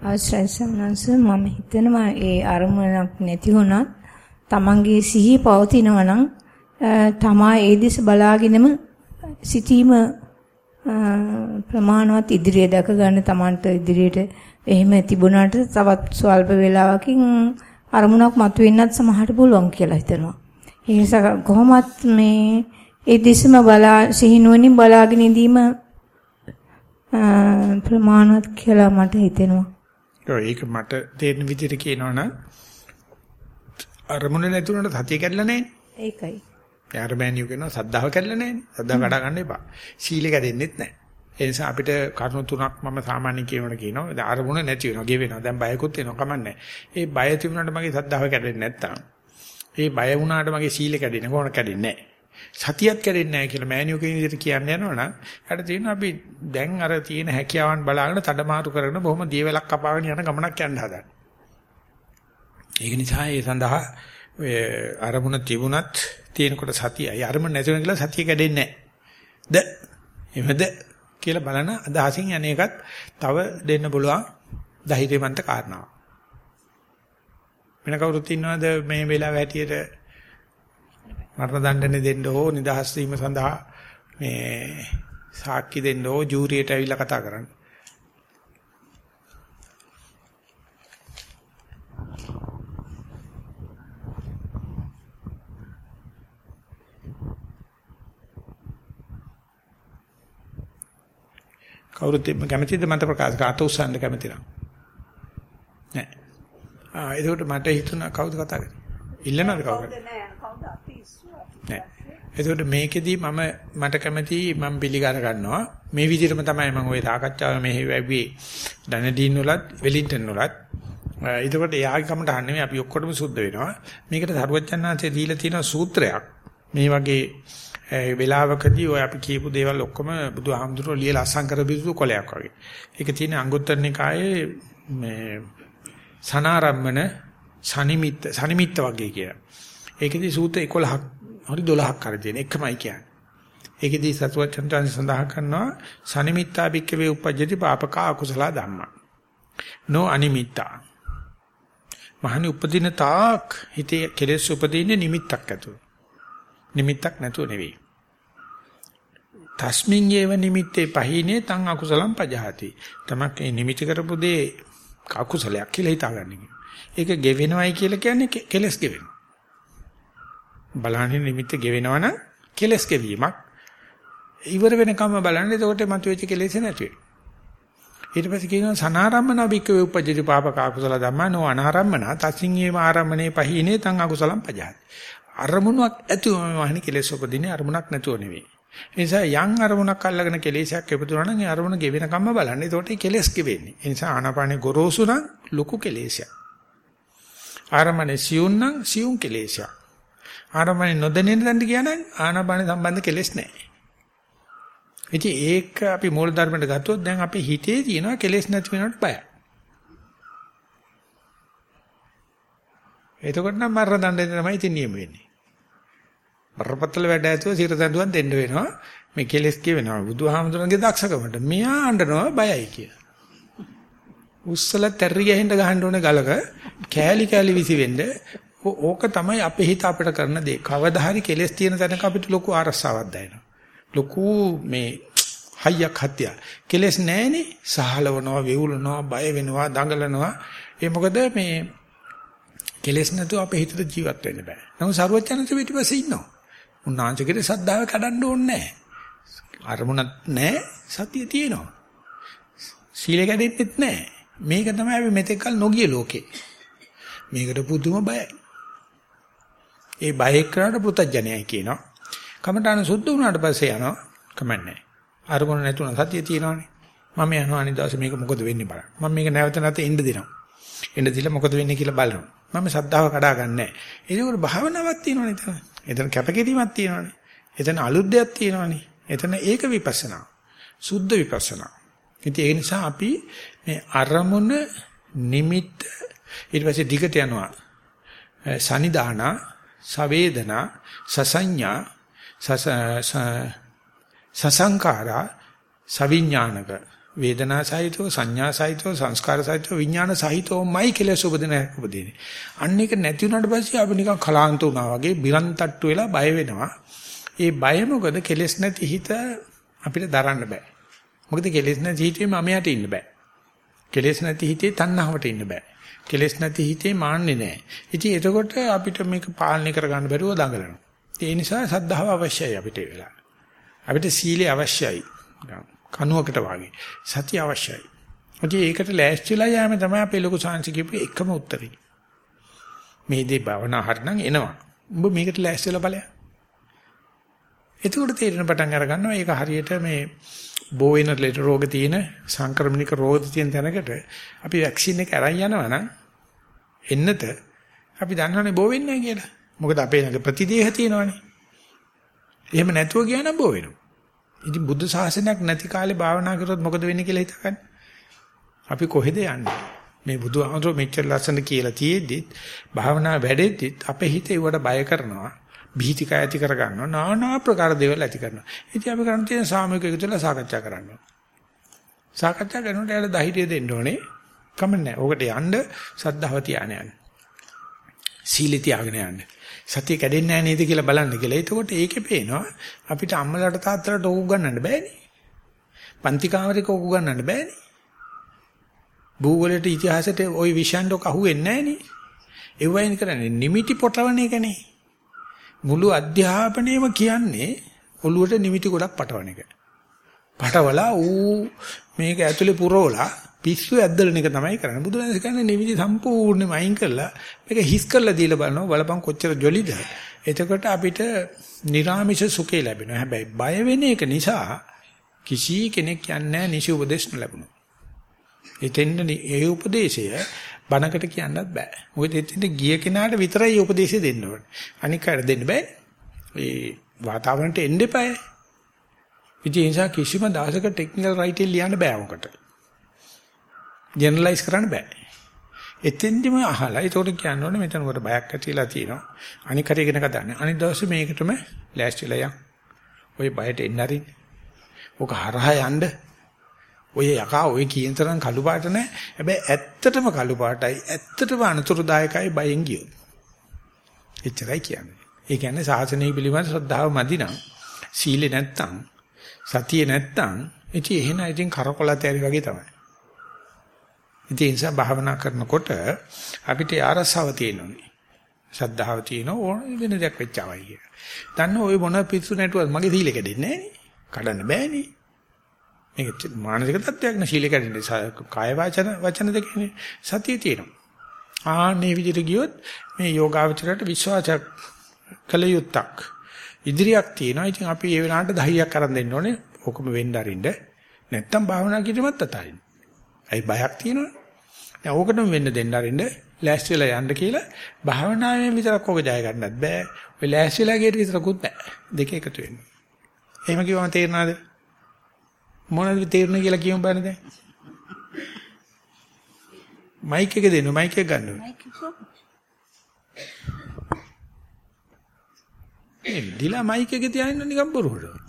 අවශ්‍යයි සම්නංශ මම හිතනවා ඒ අරමුණක් නැති වුණත් තමන්ගේ සිහිය පවතිනවා නම් තමා ඒ දෙස බලාගෙනම සිටීම ප්‍රමාණවත් ඉදිරිය දැක ගන්න තමන්ට ඉදිරියට එහෙම තිබුණාට තවත් ස්වල්ප වේලාවකින් අරමුණක් මතුවෙන්නත් සමහරට පුළුවන් කියලා හිතනවා. ඒ නිසා කොහොමත් මේ ඒ දෙසම බලා සිහිනුවණින් බලාගෙන ඉඳීම ප්‍රමාණවත් කියලා මට හිතෙනවා. ඒක මට තේරෙන විදිහට කියනවනම් අරමුණ නැතුණට සතිය කැඩලා නැහැනේ. ඒකයි. යාර මෑනියු කියනවා සද්ධාව කැඩලා නැහැනේ. සද්ධාව කඩා ගන්න එපා. සීල කැඩෙන්නෙත් නැහැ. ඒ නිසා අපිට කරුණු තුනක් මම සාමාන්‍ය කියනකොට කියනවා. දැන් අරමුණ නැති වෙනවා, ගේ වෙනවා. දැන් බයකුත් එනවා කමන්නේ. ඒ බය තිබුණාට මගේ සද්ධාව කැඩෙන්නේ නැත්තම්. ඒ බය වුණාට මගේ සීල කැඩෙන්නේ කොහොමද කැඩෙන්නේ නැහැ. සතියත් කැඩෙන්නේ නැහැ කියලා මෑනියු කියන විදිහට කියන්න යනවනම් යට තියෙනවා අපි දැන් අර තියෙන හැකියාවන් බලාගෙන තඩමාරු කරගෙන බොහොම දියවැලක් කපාගෙන යන ගමනක් යන්න හදන. ඒක නිසා ඒ සඳහා ඔය අරමුණ තිබුණත් තියෙනකොට සතියයි අරමුණ නැති වෙන කියලා සතිය කැඩෙන්නේ නැහැ. ද එහෙමද කියලා බලන අදහසින් අනේකත් තව දෙන්න පුළුවන් ධෛර්යවන්ත කාරණාවක්. වෙන කවුරුත් ඉන්නවද මේ වෙලාව හැටියට මරණ දඬුවම් දෙන්න හෝ නිදහස් වීම සඳහා මේ සාක්ෂි දෙන්න හෝ ජූරියට ඇවිල්ලා කතා කරන්න. කවුරුත් කැමතිද මට ප්‍රකාශ කාට උස්සන්න කැමති නම්. නෑ. ආ ඒකට මට හිතුණා කවුද කතා කරන්නේ ඉල්ලනවද කවුරුද නෑ එතකොට මේකෙදි මම මට කැමති මම පිළිගර ගන්නවා. මේ විදිහටම තමයි මම ওই සාකච්ඡාව මෙහි වැව්වේ. ඩනඩීන් වලත් වෙලින්ටන් වලත්. එතකොට එයාගේ කමට අහන්නේ අපි ඔක්කොටම සුද්ධ වෙනවා. මේකට සරුවච්චන්හන්සේ දීලා තියෙන සූත්‍රයක්. මේ වගේ ඒ වෙලාවකදී ඔය අපි කියපු දේවල් ඔක්කොම බුදුහාමුදුරුවෝ ලියලා අසං කර බිසු කොලයක් වගේ. ඒක තියෙන අංගුත්තර නිකායේ මේ සනාරම්මන සනිමිත්ත සනිමිත්ත වගේ කියලා. ඒකෙදී සූත්‍ර 11ක් හරි 12ක් හරි තියෙන එකමයි කියන්නේ. ඒකෙදී සතුවචන්තයන් සඳහන් කරනවා සනිමිත්තා බික්කවේ උපජ්ජති පාපක අකුසල ධම්මා. නෝ අනිමිත්තා. මහනි උපදින තාක් හිතේ කෙලෙස් උපදින්නේ නිමිත්තක් ඇතුව. නිමිත්තක් නැතුව නෙවෙයි. තස්මින් යේව නිමිත්තේ පහිනේ තං අකුසලම් පජහති. තමක් ඒ නිමිති කරපු දේ අකුසලයක් කියලා හිතාගන්න ඒක ගෙවෙනවයි කියලා කියන්නේ කෙලස් ගෙවෙනවා. බලන්නේ නිමිත්ත ගෙවෙනවා නම් කෙලස් ගෙවීමක්. ඉවර වෙනකම්ම බලන්න එතකොට මතුවෙච්ච කෙලෙස් නැති වෙනවා. ඊට පස්සේ කියනවා සනාරම්මන බික්කවේ උපජ්ජති පාපක අකුසල ධම්මා නෝ අනාරම්මන තසින් ඒව ආරම්මනේ පහිනේ තං අකුසලම් පජහති. අරමුණක් ඇතුවම වහන්නේ කෙලෙස් උපදින්නේ අරමුණක් නැතුව නෙවෙයි. ඒ නිසා යම් අරමුණක් අල්ලගෙන කෙලෙසයක් ඉපදුනා නම් ඒ අරමුණ ගෙවෙනකම්ම බලන්න. ඒතකොට කෙලෙස් ගෙවෙන්නේ. ඒ නිසා ආනාපානේ ගොරෝසු නම් ලොකු කෙලෙසයක්. ආරමණේ සියුම් නම් සියුම් කෙලෙසයක්. ආරමණේ නොදැනෙන දඬ කියනනම් ආනාපානේ සම්බන්ධ කෙලෙස් නැහැ. ඉතින් ඒක අපි මූල ධර්මයට ගත්තොත් දැන් අපේ හිතේ තියෙනවා කෙලෙස් නැති වෙනවට බයයි. එතකොට නම් මරණ දඬේ තමයි ඉතින් නියම වෙන්නේ. බරපතල වැඩ ඇතුව සිර දඬුවම් දෙන්න වෙනවා. මේ කෙලස් කියවෙනවා බුදුහාමුදුරන්ගේ දක්ෂකමට. මෙයා අඬනවා බයයි කියලා. උස්සල තැරි ගහින්න ගහන්න ඕනේ ගලක කෑලි කෑලි විසි වෙන්න ඕක තමයි අපේ හිත අපිට කරන දේ. කවදා හරි කෙලස් තියෙන තැනක අපිට ලොකු ආරස්සාවක් දැනෙනවා. ලොකු මේ හයියක් හත්තිය. කෙලස් නැහැනේ. සහලවනවා, වෙවුලනවා, බය වෙනවා, දඟලනවා. ඒ මොකද මේ කෙලස් නැතුව අපේ හිතට ජීවත් වෙන්න බෑ. නමුත් සරුවචනන්ත පිටිපස්සේ ඉන්නවා. උන්වහන්සේගේ සද්ධාව කඩන්න ඕනේ නැහැ. අරමුණක් නැහැ, සතිය තියෙනවා. සීල කැඩෙන්නෙත් නැහැ. මේක තමයි අපි මෙතෙක්කල් නොගිය ලෝකේ. මේකට පුදුම බයයි. ඒ බය එක්කනට පුතඥයයි කියනවා. කමඨාන සුද්ධ වුණාට පස්සේ යනවා. කමන්නේ. අරමුණ නැතුණ සතිය තියෙනවානේ. මම යනවා අනිදාස මේක මොකද වෙන්නේ බලන්න. මම මේක නැවත නැවත එන්න දෙනවා. එන්න දීලා මොකද වෙන්නේ කියලා බලනවා. මම ශ්‍රද්ධාව කඩා ගන්නෑ. ඒකෝර භාවනාවක් තියෙනවනේ එතන. එතන කැපකිරීමක් තියෙනවනේ. එතන අලුත් දෙයක් තියෙනවනේ. එතන ඒක විපස්සනා. සුද්ධ විපස්සනා. ඉතින් ඒ නිසා අපි මේ අරමුණ නිමිත්ත ඊට පස්සේ දිගට යනවා. සනිදාන, සවේදනා, සසඤ්ඤා, සසංකාරා, සවිඥානක වේදනා සහිතව සංඥා සහිතව සංස්කාර සහිතව විඥාන සහිතවමයි කෙලෙස් උපදින උපදිනේ. අන්න එක නැති වුණාට පස්සේ අපි නිකන් කලාන්ත වුණා වගේ බිරන්තට්ටු වෙලා බය වෙනවා. ඒ බය මොකද කෙලෙස් නැති හිත අපිට දරන්න බෑ. මොකද කෙලෙස් නැති හිතේ මමයට ඉන්න බෑ. කෙලෙස් නැති හිතේ තණ්හාවට ඉන්න බෑ. කෙලෙස් නැති හිතේ මාන්නේ නෑ. ඉතින් එතකොට අපිට මේක පාලනය කරගන්න බැරුව දඟලනවා. ඒ නිසා සද්ධාව අවශ්‍යයි අපිට ඒ වෙලාවට. අපිට සීලය අවශ්‍යයි. කණුවකට වාගේ. සතිය අවශ්‍යයි. ඉතින් ඒකට ලෑස්තිලා යෑම තමයි අපේ ලොකු සාංශ කියපු එකම උත්තරේ. මේ දේ භවනා හරිනම් එනවා. උඹ මේකට ලෑස්තිලා බලය. එතකොට තේරෙන පටන් අර ගන්නවා ඒක හරියට මේ බෝ වෙන ලෙඩ රෝග තියෙන සංක්‍රමණික රෝග තියෙන තැනකට අපි වැක්සින් එක අරන් යනවා නම් එන්නත අපි දන්නවනේ බෝ වෙන්නේ නැහැ කියලා. මොකද අපේ ළඟ ප්‍රතිදේහ තියෙනවනේ. එහෙම නැතුව ගියා නම් බෝ වෙනවා. ඉතින් බුද්ධ ශාසනයක් නැති කාලේ භාවනා කරොත් මොකද වෙන්නේ කියලා හිතගන්න. අපි කොහෙද යන්නේ? මේ බුදුහාමුදුරුවෝ මෙච්චර ලස්සන කියලා තියෙද්දිත් භාවනා වැඩෙද්දිත් අපේ හිත ඒවට බය කරනවා. බීතිකය ඇති කර ගන්නවා. নানা ප්‍රකාර දේවල් ඇති කරනවා. ඉතින් අපි කරන් තියෙන සාමූහික එකතුලා සාකච්ඡා කරනවා. සාකච්ඡා කරනකොට යාළ ධෛර්යය දෙන්න ඕනේ. කමන්නේ. ඕකට යන්න සද්ධාව තියාගෙන යන්න. සීල තියාගෙන යන්න. සතිය කැඩෙන්නේ නැහැ නේද කියලා බලන්න කියලා. එතකොට ඒකේ පේනවා අපිට අම්මලාට තාත්තලාට ඕක ගන්නන්න බෑනේ. පන්ති කාමරේක ඕක ගන්නන්න බෑනේ. භූගෝලයට ඉතිහාසයට ওই විෂයන්ට ඔක අහුවෙන්නේ නැහනේ. ඒ වයින් කරන්නේ නිමිටි පොටවන එකනේ. මුළු අධ්‍යාපනයේම කියන්නේ ඔළුවට නිමිටි ගොඩක් පටවන එක. පටවලා ඌ මේක ඇතුලේ පුරවලා පිස්සු ඇද්දලන එක තමයි කරන්නේ. බුදුරජාණන් කියන්නේ නිවිදි සම්පූර්ණයෙන්ම අයින් කරලා මේක හිස් කරලා දීලා බලනවා බලපන් කොච්චර ජොලිද. එතකොට අපිට නිර්ාමිෂ සුඛේ ලැබෙනවා. හැබැයි බය වෙන එක නිසා කිසි කෙනෙක් කියන්නේ නැහැ නිසි උපදේශ ලැබුණා. එතෙන්ද ඒ උපදේශය බණකට කියන්නත් බෑ. මොකද එතෙන්ද ගිය කෙනාට විතරයි උපදේශය දෙන්න ඕනේ. අනික අර දෙන්න බෑ. ඒ වාතාවරණයට එන්න එපායි. ඉතින් ඒ නිසා කිසිම දවසක ටෙක්නිකල් රයිටින් ලියන්න බෑ මොකට. ජෙනරලයිස් කරන්න බෑ. එතෙන්දිම අහලා ඒකට කියන්න ඕනේ මෙතන කොට බයක් ඇතිලා තියෙනවා. අනික හරි ඉගෙන ගන්න. අනිත් දවසේ මේකටම ලෑස්තිලා යන්න. ඔය බයට එන්න හරි. ඔක හරහා යන්න. ඔය යකා ඔය කියන තරම් කළු පාට නැහැ. හැබැයි ඇත්තටම කළු පාටයි. ඇත්තටම අනුතරදායකයි බයෙන් ගියොත්. එච්චරයි කියන්නේ. ඒ කියන්නේ සාසනය පිළිබඳ ශ්‍රද්ධාව මදි නම් සීලේ නැත්තම් සතියේ නැත්තම් ඉතින් එහෙනම් ඉතින් කරකොලත ඇරි වගේ තමයි. ඉතින් ඒ නිසා භාවනා කරනකොට අපිට ආරසාව තියෙනුනේ. ශ්‍රද්ධාව තියෙන ඕන වෙන දෙයක් වෙච්චවයි කිය. දන්න ඔය මොන පිස්සු නැටුවත් මගේ සීල කැඩෙන්නේ නැහැ කඩන්න බෑනේ. මේක මානසික තත්ත්වයක් නේ සීල කැඩෙන්නේ. කාය වචන වචන දෙකනේ සතිය තියෙනවා. ආන්නේ විදිහට ගියොත් මේ යෝගාවචරයට විශ්වාසයක් කළ යුත්තක්. ඉදිරියක් තියෙනවා. ඉතින් අපි ඒ වෙලාවට ධෛර්යයක් අරන් දෙන්න ඕනේ. ඔකම වෙන්න අරින්න. නැත්තම් භාවනා කිරීමත් අතාරින්න. අයි බයක් තියෙනවනේ. දැන් ඕකටම වෙන්න දෙන්න අරින්න ලෑස්ති වෙලා යන්න කියලා භාවනාවෙන් විතරක් ඔක ජය ගන්නත් බෑ. ඔය ලෑස්ති වෙලා ගියට විතරකුත් බෑ. දෙක එකතු වෙන්න. එහෙම කිව්වම තේරෙනවද? මොනවද තේරෙන්නේ කියලා කියමු බලන්න දැන්. මයික් එක දෙන්න මයික් එක ගන්න ඕනේ. ඒ දිලා මයික් එක තියාගෙන නිකන් බොරුවට.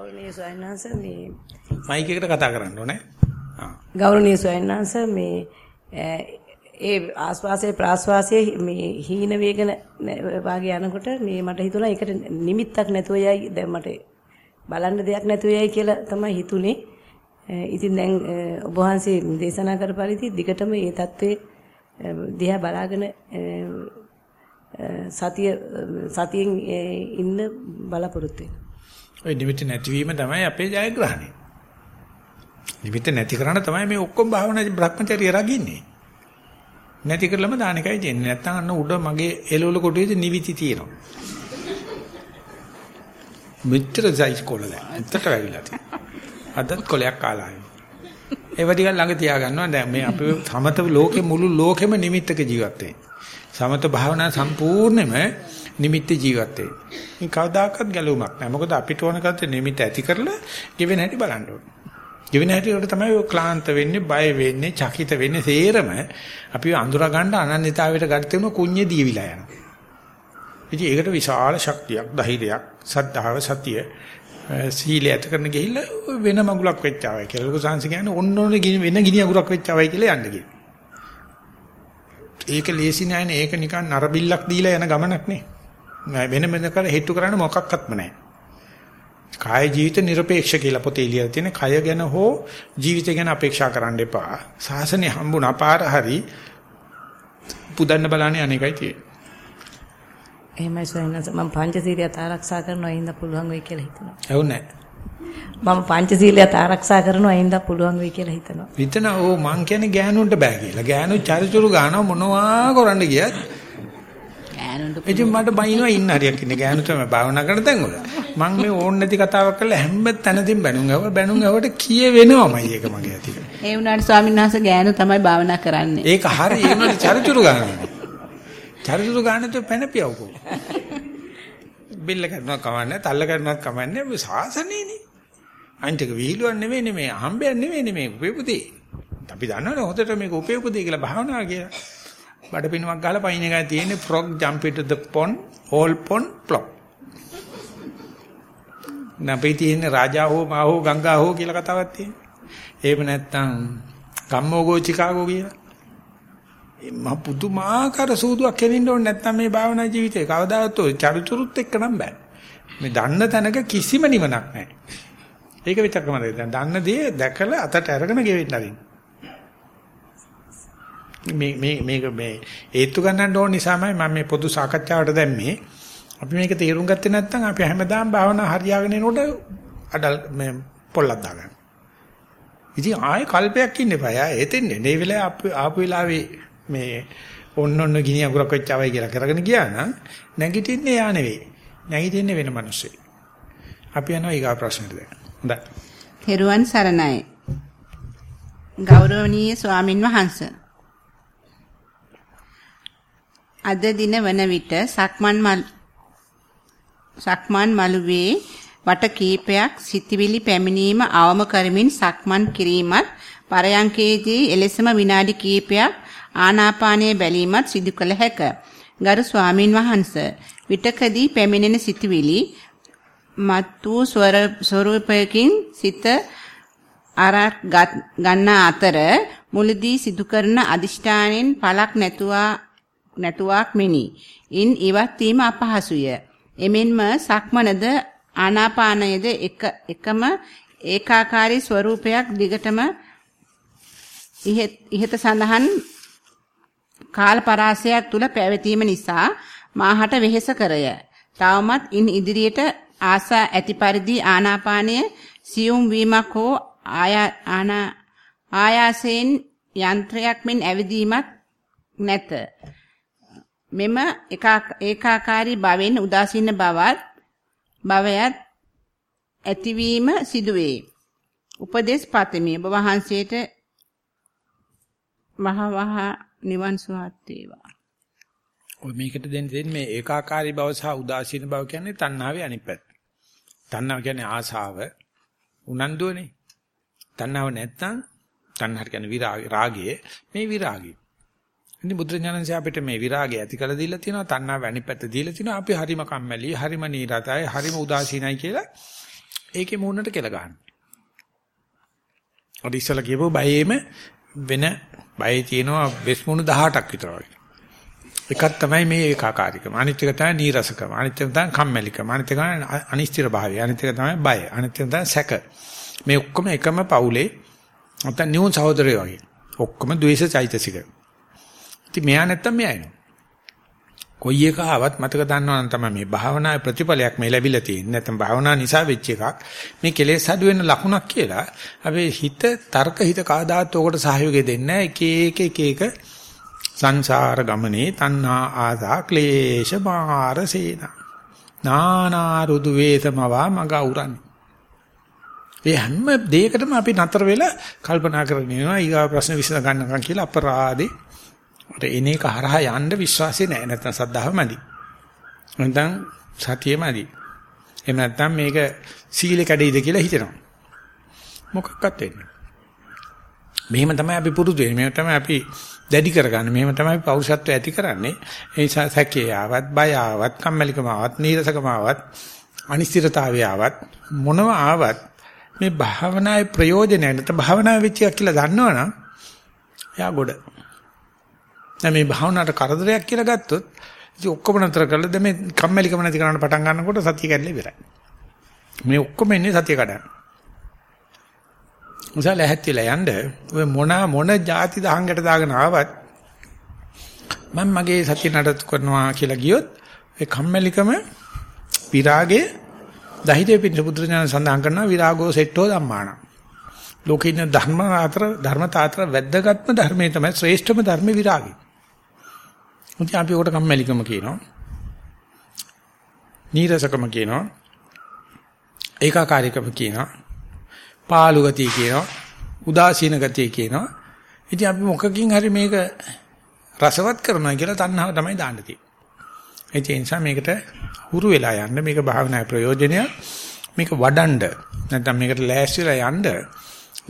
ගෞරවනීය ස්වාමීන් වහන්සේ මේ මයික් එකට කතා කරන්න ඕනේ. ආ. ගෞරවනීය ස්වාමීන් වහන්සේ මේ ඒ ආස්වාසයේ ප්‍රාස්වාසයේ මේ හීන වේගන වාගේ යනකොට මේ මට හිතුණා ඒකට නිමිත්තක් නැතුව යයි දැන් මට බලන්න දෙයක් නැතුව යයි කියලා තමයි හිතුනේ. ඉතින් දැන් ඔබ වහන්සේ දේශනා කර පරිදි දිගටම මේ தત્ත්වයේ දිහා බලාගෙන සතිය සතියෙන් ඉන්න බලාපොරොත්තු වෙනවා. ඔය නිමිති නැතිවීම තමයි අපේ ජයග්‍රහණය. නිමිති නැති කරන තමයි මේ ඔක්කොම භාවනා භ්‍රමචර්ය රගින්නේ. නැති කරලම දාන එකයි දෙන්නේ. නැත්තම් අන්න උඩ මගේ එළවලු කොටුවේදී නිවිති තියෙනවා. මෙච්චර සයිස් කොළ දැන්. ඇත්තට වැවිලා තියෙනවා. අදත් කොලයක් කාලා ඒව ටිකක් ළඟ තියා ගන්නවා. දැන් මේ අපි සමත ලෝකෙ මුළු ලෝකෙම නිමිත්තක ජීවත් සමත භාවනා සම්පූර්ණයෙන්ම නිමිත්ත ජීවත් වෙන්නේ. මේ කවදාකවත් ගැලවුමක් නැහැ. මොකද අපිට ඕන කරත් නිමිත්ත ඇති කරලා ගෙවෙන හැටි බලන්න ඕනේ. ගෙවෙන හැටි වලට තමයි ඔය ක්ලාන්ත වෙන්නේ, බය වෙන්නේ, චකිත වෙන්නේ සේරම අපි අඳුරා ගන්න අනන්‍යතාවයට ගන්න තියෙන කුඤ්ඤේ දීවිලා යනවා. ඉතින් ඒකට විශාල ශක්තියක්, ධෛර්යයක්, සද්ධාව, සතිය, සීලය ඇති කරන ගිහිල්ලා වෙන මගුලක් වෙච්චාවයි කියලා. ලොකු සංස කියන්නේ ඔන්න ඔන්න වෙන ගිනි අඟුරක් වෙච්චාවයි කියලා යන්න කියන. ඒක ලේසි නෑනේ. ඒක නිකන් නරබිල්ලක් දීලා යන ගමනක් නේ. වෙන වෙන කර හෙට්ටු කරන්න මොකක්වත්ම නැහැ. කාය ජීවිත নিরপেক্ষ කියලා පොතේ ලියලා තියෙන කය ගැන හෝ ජීවිතය ගැන අපේක්ෂා කරන්න එපා. සාසනය හම්බුණා පාර හරි පුදන්න බලන්නේ අනේකයි තියෙන්නේ. එහෙමයි සොයනස මම පංචශීලයට ආරක්ෂා කරනවා ඉඳ පුළුවන් වෙයි කියලා හිතනවා. එව් නෑ. මම පංචශීලයට ආරක්ෂා කරනවා ඉඳ පුළුවන් වෙයි කියලා හිතනවා. විතන ඕ මං කියන්නේ ගෑනුන්ට බෑ කියලා. ගෑනු චරිචුරු ගන්නවා මොනවා කරන්න ගියත් ගෑනුන්ට ඉතින් මට බයිනවා ඉන්න හරියක් ඉන්නේ ගෑනු තමයි භාවනා කරන තැන් වල. මම මේ ඕන නැති කතාවක් කරලා හැම තැනදීම බැනුම් ගව බැනුම් ගවට කිය වෙනවමයි ඒක මගේ ඇති. ඒ වුණාට ස්වාමීන් වහන්සේ ගෑනු තමයි භාවනා කරන්නේ. ඒක හරි ඒ වුණාට චරිචුරු ගන්නවා. චරිචුරු ගන්නත් පැනපියවකෝ. බිල්ල කරනවා කමන්නේ තල්ල කරනවත් කමන්නේ මේ සාසනේනේ. අන්තික විහිළුවක් නෙවෙයි නෙමේ හම්බයක් නෙවෙයි නෙමේ උපේපුතේ. අපි දන්නවනේ හොදට මේක උපේපුතේ කියලා භාවනා කියලා. බඩපිනුවක් ගහලා පයින් එකයි තියෙන්නේ frog jump into the pond all pond plop. නැපේ තියෙන රාජා හෝ මා හෝ ගංගා හෝ කියලා කතාවක් තියෙනවා. එහෙම නැත්නම් කම්මෝගෝ චිකාගෝ කියලා. මහ පුදුමාකාර සූදුවක් කෙනින්න ඕනේ නැත්නම් මේ භාවනා ජීවිතේ කවදාවත් ඔය චරිචුරුත් එක්ක නම් බෑ. මේ දන්න තැනක කිසිම නිවනක් නැහැ. ඒක විතරකම දැන් දන්න දේ දැකලා අතට අරගෙන ගෙවෙන්න අරින්න. මේ මේ මේක මේ හේතු ගන්නට ඕන නිසාමයි මම මේ පොදු සාකච්ඡාවට දැම්මේ. අපි මේක තේරුම් ගත්තේ නැත්නම් අපි හැමදාම භාවනා හරියාගෙන එනකොට අඩල් මේ පොල්ලක් දාගන්න. ඉතින් ආයේ කල්පයක් ඉන්න එපා. ආ එතෙන්නේ. මේ වෙලාවේ ආපු වෙලාවේ මේ ඔන්න ඔන්න ගිනි අඟුරක් වෙච්චවයි කියලා කරගෙන ගියා නම් නැගිටින්නේ යා නෙවෙයි. නැගිටින්නේ වෙන මිනිස්සෙක්. අපි යනවා ඊගා ප්‍රශ්නෙට දැන්. හොඳයි. තෙරුවන් සරණයි. ගෞරවනීය ස්වාමින් වහන්සේ අද දින වන විට සක්මන් මල් සක්මන් මළුවේ වට කීපයක් සිටිවිලි පැමිණීම අවම කරමින් සක්මන් කිරීමත් පරයන්කේදී එලෙසම විනාඩි කීපයක් ආනාපානයේ බැලීමත් සිදු කළ හැක. ගරු ස්වාමින් වහන්සේ විටකදී පැමිණෙන සිටිවිලි මත්තු ස්වරූපයකින් සිත අරක් ගන්නා අතර මුලදී සිදු කරන අදිෂ්ඨානෙන් පළක් නැතුවා නැතුවක් මෙනි. ඉන් ඉවත් වීම අපහසුය. එමෙන්ම සක්මනද ආනාපානයද එක එකම ඒකාකාරී ස්වરૂපයක් දිගටම ඉහත සඳහන් කාල පරාසයක් තුල පැවතීම නිසා මාහට වෙහෙස කරය. තවමත් ඉන් ඉදිරියට ආසා ඇති පරිදි ආනාපානය සියුම් වීමක් හෝ ආයාසයෙන් යන්ත්‍රයක් මෙන් ඇවිදීමක් නැත. මෙම ඒකාකාරී භවෙන් උදාසීන බවත් භවයත් ඇතිවීම සිදුවේ. උපදේශ පතමි ඔබ වහන්සේට වහ වහ නිවන් සුවත් වේවා. ඔය මේකට දෙන්න දෙන්නේ මේ ඒකාකාරී බව සහ උදාසීන බව කියන්නේ තණ්හාවේ අනිත් පැත්ත. තණ්හාව කියන්නේ ආසාව උනන්දුවනේ. තණ්හාව නැත්තම් තණ්හාර කියන්නේ විරාගය රාගය මේ විරාගය. ඉතින් බුදුරජාණන්සේ අපිට මේ විරාගය ඇති කළ දීලා තියෙනවා තණ්හාව වැනි පැත්ත දීලා තියෙනවා අපි හරිම කම්මැලි හරිම නීරතයි හරිම උදාසීනයි කියලා ඒකේ මූණට කෙල ගන්න. අර ඉස්සලා කියපුව බයෙම වෙන බයේ තියෙනවා වෙස්මුණු 18ක් විතර වගේ. එකක් තමයි මේ ඒකාකාරීකම. අනිත් එක තමයි නීරසකම. අනිත් එක තමයි කම්මැලිකම. අනිත් එක තමයි අනිශ්චිත භාවය. අනිත් එක තමයි බය. අනිත් එක තමයි සැක. මේ ඔක්කොම එකම පවුලේ නැත්නම් නියුන් සහෝදරයෝ වගේ. ඔක්කොම ද්වේෂ චෛතසික. ඉතින් මෙයා නැත්තම් මෙයා එනවා. කොයි එක ආවත් මතක දන්නවනම් තමයි මේ භාවනාවේ ප්‍රතිඵලයක් මේ ලැබිලා තියෙන්නේ. නැත්නම් භාවනා නිසා වෙච්ච එකක්. මේ කෙලෙස් අඩු වෙන ලකුණක් කියලා. අපි හිත තර්ක හිත කාදාත් ඔකට සහයෝගය දෙන්නේ එක එක එක එක සංසාර ගමනේ තණ්හා ආසා ක්ලේශ මාර සේන. නානා රුදු වේතමවා මග උරන්නේ. ඒ හැම දෙයකටම අපි නතර වෙලා කල්පනා කරගෙන ඉනවා ඊගා ප්‍රශ්න විසඳ ගන්නකම් කියලා අපරාදේ අර එන එක හරහා යන්න විශ්වාසය නැහැ නැත්නම් සද්ධාව මදි. නැත්නම් සතිය මදි. එහෙම නැත්නම් මේක සීල කැඩෙයිද කියලා හිතෙනවා. මොකක්වත් වෙන්නේ. මෙහෙම තමයි අපි පුරුදු වෙන්නේ. මෙහෙම තමයි අපි දැඩි කරගන්නේ. මෙහෙම තමයි පෞරුෂත්වය ඇති කරන්නේ. ඒ නිසා සැකේ ආවත්, බය ආවත්, කම්මැලිකම ආවත්, නීරසකම ආවත්, අනිශ්චිතතාවය ආවත් මොනවා ආවත් මේ භාවනාවේ ප්‍රයෝජනය නැත්නම් භාවනාවේ වෙච්ච එකක් කියලා දන්නවනම් එයා ගොඩ. දැන් මේ භාවනාවට කරදරයක් කියලා ගත්තොත් ඉතින් ඔක්කොම නතර කරලා දැන් මේ කම්මැලිකම නැති කරන්න පටන් ගන්නකොට සතිය කැඩලා ඉවරයි. මේ ඔක්කොම ඉන්නේ සතිය කඩන්න. උසල ඇහැත්තිලා යන්න ඔය මොන මොන જાති දහංගට දාගෙන ආවත් මම මගේ සතිය නඩත්තු කරනවා කියලා ගියොත් ඒ කම්මැලිකම විරාගයේ දහිතේ පිට බුදුරජාණන් සඳහන් කරනවා විරාගෝ සෙට්ටෝ ධම්මාන. ලෝකේ ඉන්න ධර්ම අතර ධර්මතා අතර වැද්දගත්ම ධර්මයේ තමයි ශ්‍රේෂ්ඨම ධර්ම විරාගය. මුති අපි උකට කම්මැලිකම කියනවා. නීරසකම කියනවා. ඒකාකාරීකම කියනවා. පාළු ගතිය කියනවා. උදාසීන ගතිය කියනවා. ඉතින් අපි මොකකින් හරි මේක රසවත් කරනවා කියලා තණ්හාව තමයි දාන්න තියෙන්නේ. ඒ නිසා මේකට හුරු වෙලා යන්න මේක භාවනාවේ ප්‍රයෝජනය මේක වඩන්ඩ නැත්නම් මේකට ලෑස්තිලා යන්න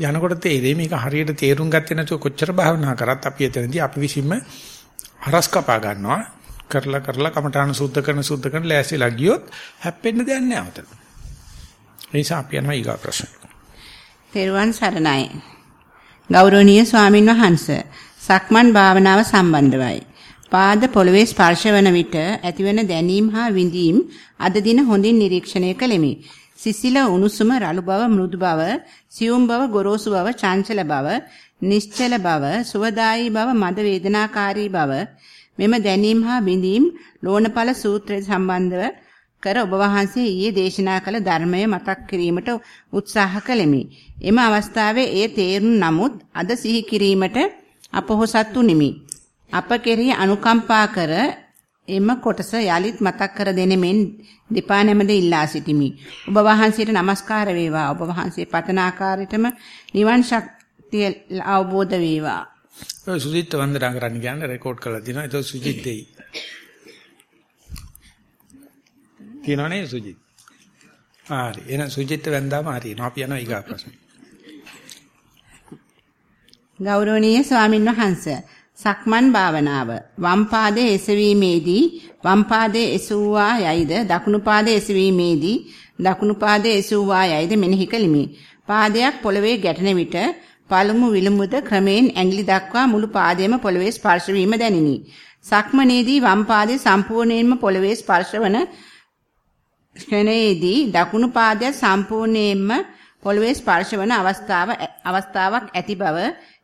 යනකොට තේරෙයි මේක හරියට තේරුම් ගත්තේ නැතුව කොච්චර භාවනා කරත් අපි එතනදී අපි විසින්ම හරස් කපා ගන්නවා කරලා කරලා කමඨාන සුද්ධ කරන සුද්ධ කරන ලෑස්තිලා ගියොත් හැප්පෙන්න දෙයක් නෑ අවතන. ඒ නිසා අපි යනවා ඊගා ප්‍රශ්න. තෙරුවන් සරණයි. ගෞරවනීය ස්වාමින් වහන්සේ සක්මන් භාවනාව සම්බන්ධවයි. පාද පොළවේ ස්පර්ශ වන විට ඇතිවන දැනීම් හා විඳීම් අද දින හොඳින් නිරීක්ෂණය කළෙමි. සිසිල උණුසුම රළු බව මෘදු බව සියුම් බව ගොරෝසු බව චංචල බව නිශ්චල බව සුවදායී බව මද වේදනාකාරී බව මෙම දැනීම් හා විඳීම් ලෝණපල සූත්‍රය සම්බන්ධව කර ඔබ වහන්සේ ඊයේ දේශනා කළ ධර්මය මතක් කිරීමට උත්සාහ කළෙමි. එම අවස්ථාවේ එය තේරුම් නමුත් අද සිහි කිරීමට අපොහසත් වුනිමි. අප කෙරෙහි අනුකම්පා කර එම කොටස යලිත් මතක් කර දෙනෙමින් දෙපා නැමද ඉල්ලා සිටිමි. ඔබ වහන්සේට নমස්කාර වේවා. ඔබ වහන්සේ පතන ආකාරයටම නිවන් ශක්තිය අවබෝධ වේවා. සුජිත් වන්දනා කරන්න කියන්නේ රෙකෝඩ් කරලා තියෙනවා. ඒක සුජිත් දෙයි. තියෙනවනේ සුජිත්. හරි. එහෙනම් සුජිත් වැන්දාම හරියනවා. අපි යනවා ඊගා ප්‍රශ්න. ගෞරවනීය ස්වාමින් වහන්සේ සක්මන් භාවනාව වම් පාදයේ එසවීමේදී වම් පාදයේ එසුවා යයිද දකුණු පාදයේ එසවීමේදී දකුණු පාදයේ එසුවා යයිද මෙනෙහි කලිමි. පාදයක් පොළවේ ගැටෙන විට පළමු විලුඹුද ක්‍රමයෙන් ඇඟිලි දක්වා මුළු පාදයම පොළවේ ස්පර්ශ වීම දැනිනි. සක්මනේදී වම් පාදයේ සම්පූර්ණයෙන්ම පොළවේ ස්පර්ශවන ක්ෂණයේදී දකුණු පාදය සම්පූර්ණයෙන්ම පොළවේ ස්පර්ශවන අවස්ථාව අවස්ථාවක් ඇති බව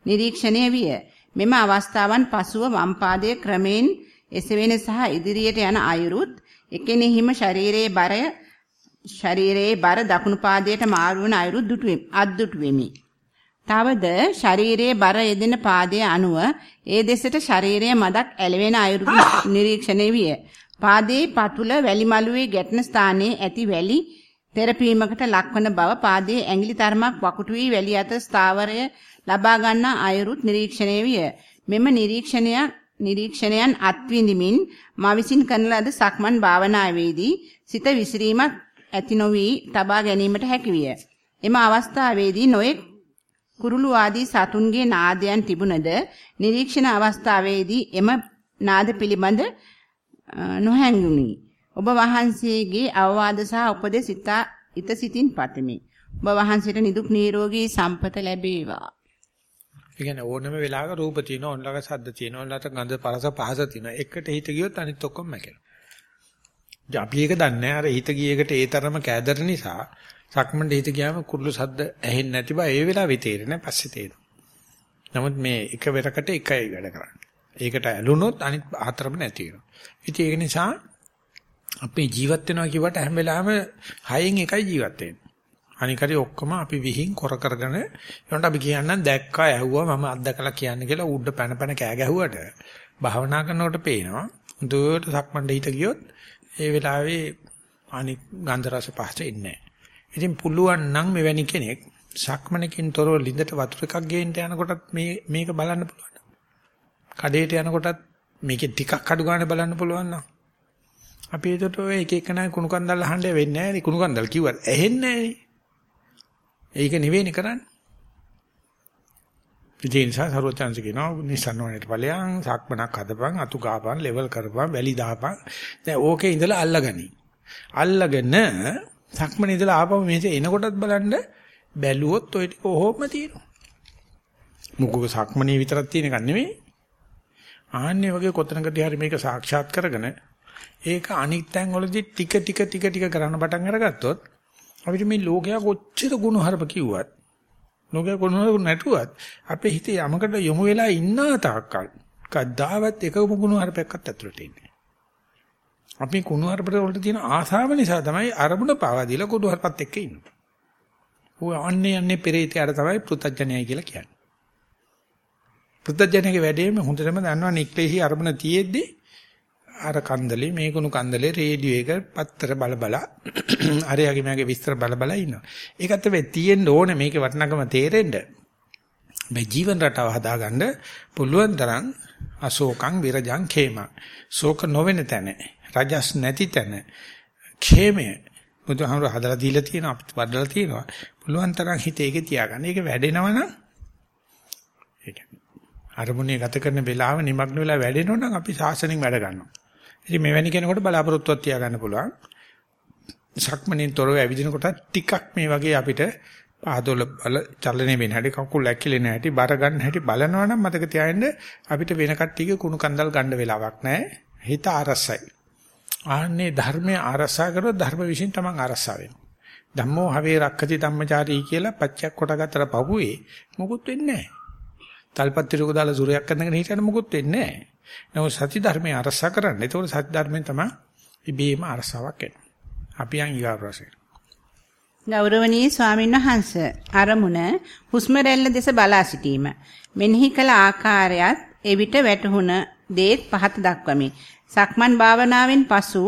නිරීක්ෂණය විය. මෙම අවස්ථාවන් පසුව වම් පාදයේ ක්‍රමෙන් එසවෙන සහ ඉදිරියට යන අයුරුත් එකෙනෙහිම ශරීරයේ බරය ශරීරයේ බර දකුණු පාදයට මාරු වන අයුරුත් දුටු අද්දුටු වෙමි. තවද ශරීරයේ බර යෙදෙන පාදයේ අනුව ඒ දෙසට ශරීරයේ මදක් ඇලවෙන අයුරු නිරීක්ෂණය විය. පාදයේ පතුල වැලි මළුවේ ගැටෙන ස්ථානයේ ඇති වැලි තෙරපීමකට ලක්වන බව පාදයේ ඇඟිලි තරමක් වකුටු වී වැලි අත ස්ථාවරය ලබා ගන්නා අයුරුත් නිරීක්ෂණය විය. මෙම නිරීක්ෂණය නිරීක්ෂණයන් අත්විඳිමින් මා විසින් කරන ලද සක්මන් භාවනාවේදී සිත විසිරීමක් ඇති නොවි තබා ගැනීමට හැකි විය. එම අවස්ථාවේදී නොඑක් කුරුළු ආදී සතුන්ගේ නාදයන් තිබුණද නිරීක්ෂණ අවස්ථාවේදී එම නාද පිළිබඳ නොහැඟුණි. ඔබ වහන්සේගේ අවවාද සහ උපදෙස් සිතා ිත සිතින් පතමි. ඔබ වහන්සේට නිදුක් නිරෝගී සම්පත ලැබේවා. ඒ කියන්නේ ඕනම වෙලාවක රූප තියෙනවා, ඕනලක ශබ්ද තියෙනවා, ඕනලක ගඳ පරස පහස තියෙනවා. එකට හිත ගියොත් අනිත් ඔක්කොම මැකෙනවා. අපි ඒක දන්නේ නැහැ. අර හිත ගියේකට ඒ තරම කෑදර නිසා සක්මණේ හිත ගියාම කුරුළු ශබ්ද ඇහෙන්නේ නැති බව ඒ වෙලාවේ තේරෙන්නේ පස්සේ තේරෙනවා. නමුත් මේ එක වෙරකට එකයි වැඩ කරන්නේ. ඒකට ඇලුනොත් අනිත් හතරම නැති වෙනවා. ඉතින් ඒක නිසා අපි ජීවත් වෙනවා කියවට හැම වෙලාවෙම හයෙන් එකයි ජීවත් වෙන්නේ. අනික හරි ඔක්කොම අපි විහිං කර කරගෙන ඒකට අපි කියන්නම් දැක්කා ඇහුවා මම අත්දකලා කියන්නේ කියලා උඩ පැන පැන කෑ ගැහුවට භාවනා කරනකොට පේනවා දුවට සක්මණේ හිට ගියොත් ඒ වෙලාවේ අනික් ගන්ධ රස පහස ඉන්නේ ඉතින් පුළුවන් නම් මෙවැනි කෙනෙක් සක්මනකින් තොරව ලිඳට වතුර එකක් ගේන්න යනකොටත් මේ මේක බලන්න පුළුවන්. කඩේට යනකොටත් මේකේ ටිකක් අඩු ගන්න බලන්න පුළුවන් නම්. අපි ඒකට ඔය එක එක නයි කුණු කන්දල් අහන්න වෙන්නේ නැහැ නේ කුණු කන්දල් කිව්වත් ඇහෙන්නේ නැහැ ඒක නෙවෙයිනේ කරන්නේ. ඉතින් නිසා සරුවචාන්ස කියනවා නිසන්වනට ඵලයන් සක්මනක් හදපන් අතු ගාපන් ලෙවල් කරපන් වැලි දාපන් දැන් ඕකේ ඉඳලා අල්ලගනි අල්ලගෙන සක්මනේ ඉඳලා ආපහු මේක එනකොටත් බලන්න බැලුවොත් ඔය ටික කොහොම තියෙනවා මුකුක සක්මනේ විතරක් තියෙන එකක් නෙමෙයි ආන්නේ වගේ කොතනකදී හරි මේක සාක්ෂාත් කරගෙන ඒක අනිත් තැන් වලදී ටික ටික ටික ටික කරන්න පටන් අරගත්තොත් අපිට මේ ලෝකයා කොච්චර ගුණ හරප කිව්වත් ලෝකයා ගුණ හරප නැටුවත් අපේ හිතේ යමකට යොමු වෙලා ඉන්න තාක්කල් කද්දාවත් එකම ගුණ හරපයක්වත් ඇතුළට ඉන්නේ. අපි ගුණ හරපට වලට තියෙන ආසාව නිසා තමයි අරමුණ පාවා දීලා ගුණ හරපත් එක්ක ඉන්නේ. ඌ අන්නේ යන්නේ පෙරේතයාට තමයි පෘතජ්ජනයයි කියලා කියන්නේ. පෘතජ්ජනයේ වැඩේම හොඳටම දන්නවා නික්ලේහි අරමුණ තියෙද්දි අර කන්දලේ මේ කුණු කන්දලේ රේඩියෝ එක පත්තර බල බල අරයාගේ මගේ විස්තර බල බල ඉන්නවා. ඒකත් වෙ තියෙන්න ඕනේ මේකේ වටිනකම තේරෙන්න. මේ ජීවන රටාව හදාගන්න පුළුවන් තරම් අශෝකං විරජං khema. ශෝක නොවෙන තැන, රජස් නැති තැන, kheme බුදුහාමුදුර හදලා දීලා තියෙනවා අපිට වඩලා තියෙනවා. පුළුවන් තරම් හිත ඒකේ තියාගන්න. ඒක වැඩෙනවනම් ඒක අරමුණේ ගත කරන වෙලාව නිමග්න වෙලා වැඩෙනවනම් අපි සාසනෙන් වැඩ ගන්නවා. ඉතින් මෙවැනි කෙනෙකුට බලාපොරොත්තුවක් තියාගන්න පුළුවන්. සක්මණෙන් තොරව ඇවිදිනකොට ටිකක් මේ වගේ අපිට පාදවල බල චලනය වෙන හැටි කකුල් ඇකිලෙන හැටි බර ගන්න හැටි බලනවනම් මතක තියාගන්න අපිට වෙන කට්ටියගේ කුණු කන්දල් ගන්න වෙලාවක් නැහැ. හිත ආරසයි. ආන්නේ ධර්මයේ ආරසා කරොත් ධර්ම විශ්ින් තමන් ආරසා වෙනවා. ධම්මෝ හවේ රක්කති ධම්මචාරී කියලා පච්චයක් කොට ගත්තට පහුවේ මොකුත් වෙන්නේ නැහැ. තල්පත්තිරක දාලා සූර්යයක් කරනගෙන හිටියට මොකුත් වෙන්නේ නැහැ. නමුත් සති ධර්මයේ අරසා කරන්න. ඒතකොට සති ධර්මයෙන් තමයි ඉබේම අරසාවක් එන්නේ. අපි යන් ඊගා ප්‍රශ්නේ. ගෞරවනීය ස්වාමීන් වහන්ස අරමුණ හුස්ම රැල්ල දෙස බලා සිටීම මෙනෙහි කළ ආකාරයත් එවිට වැටහුණ දේත් පහත දක්වමි සක්මන් භාවනාවෙන් පසු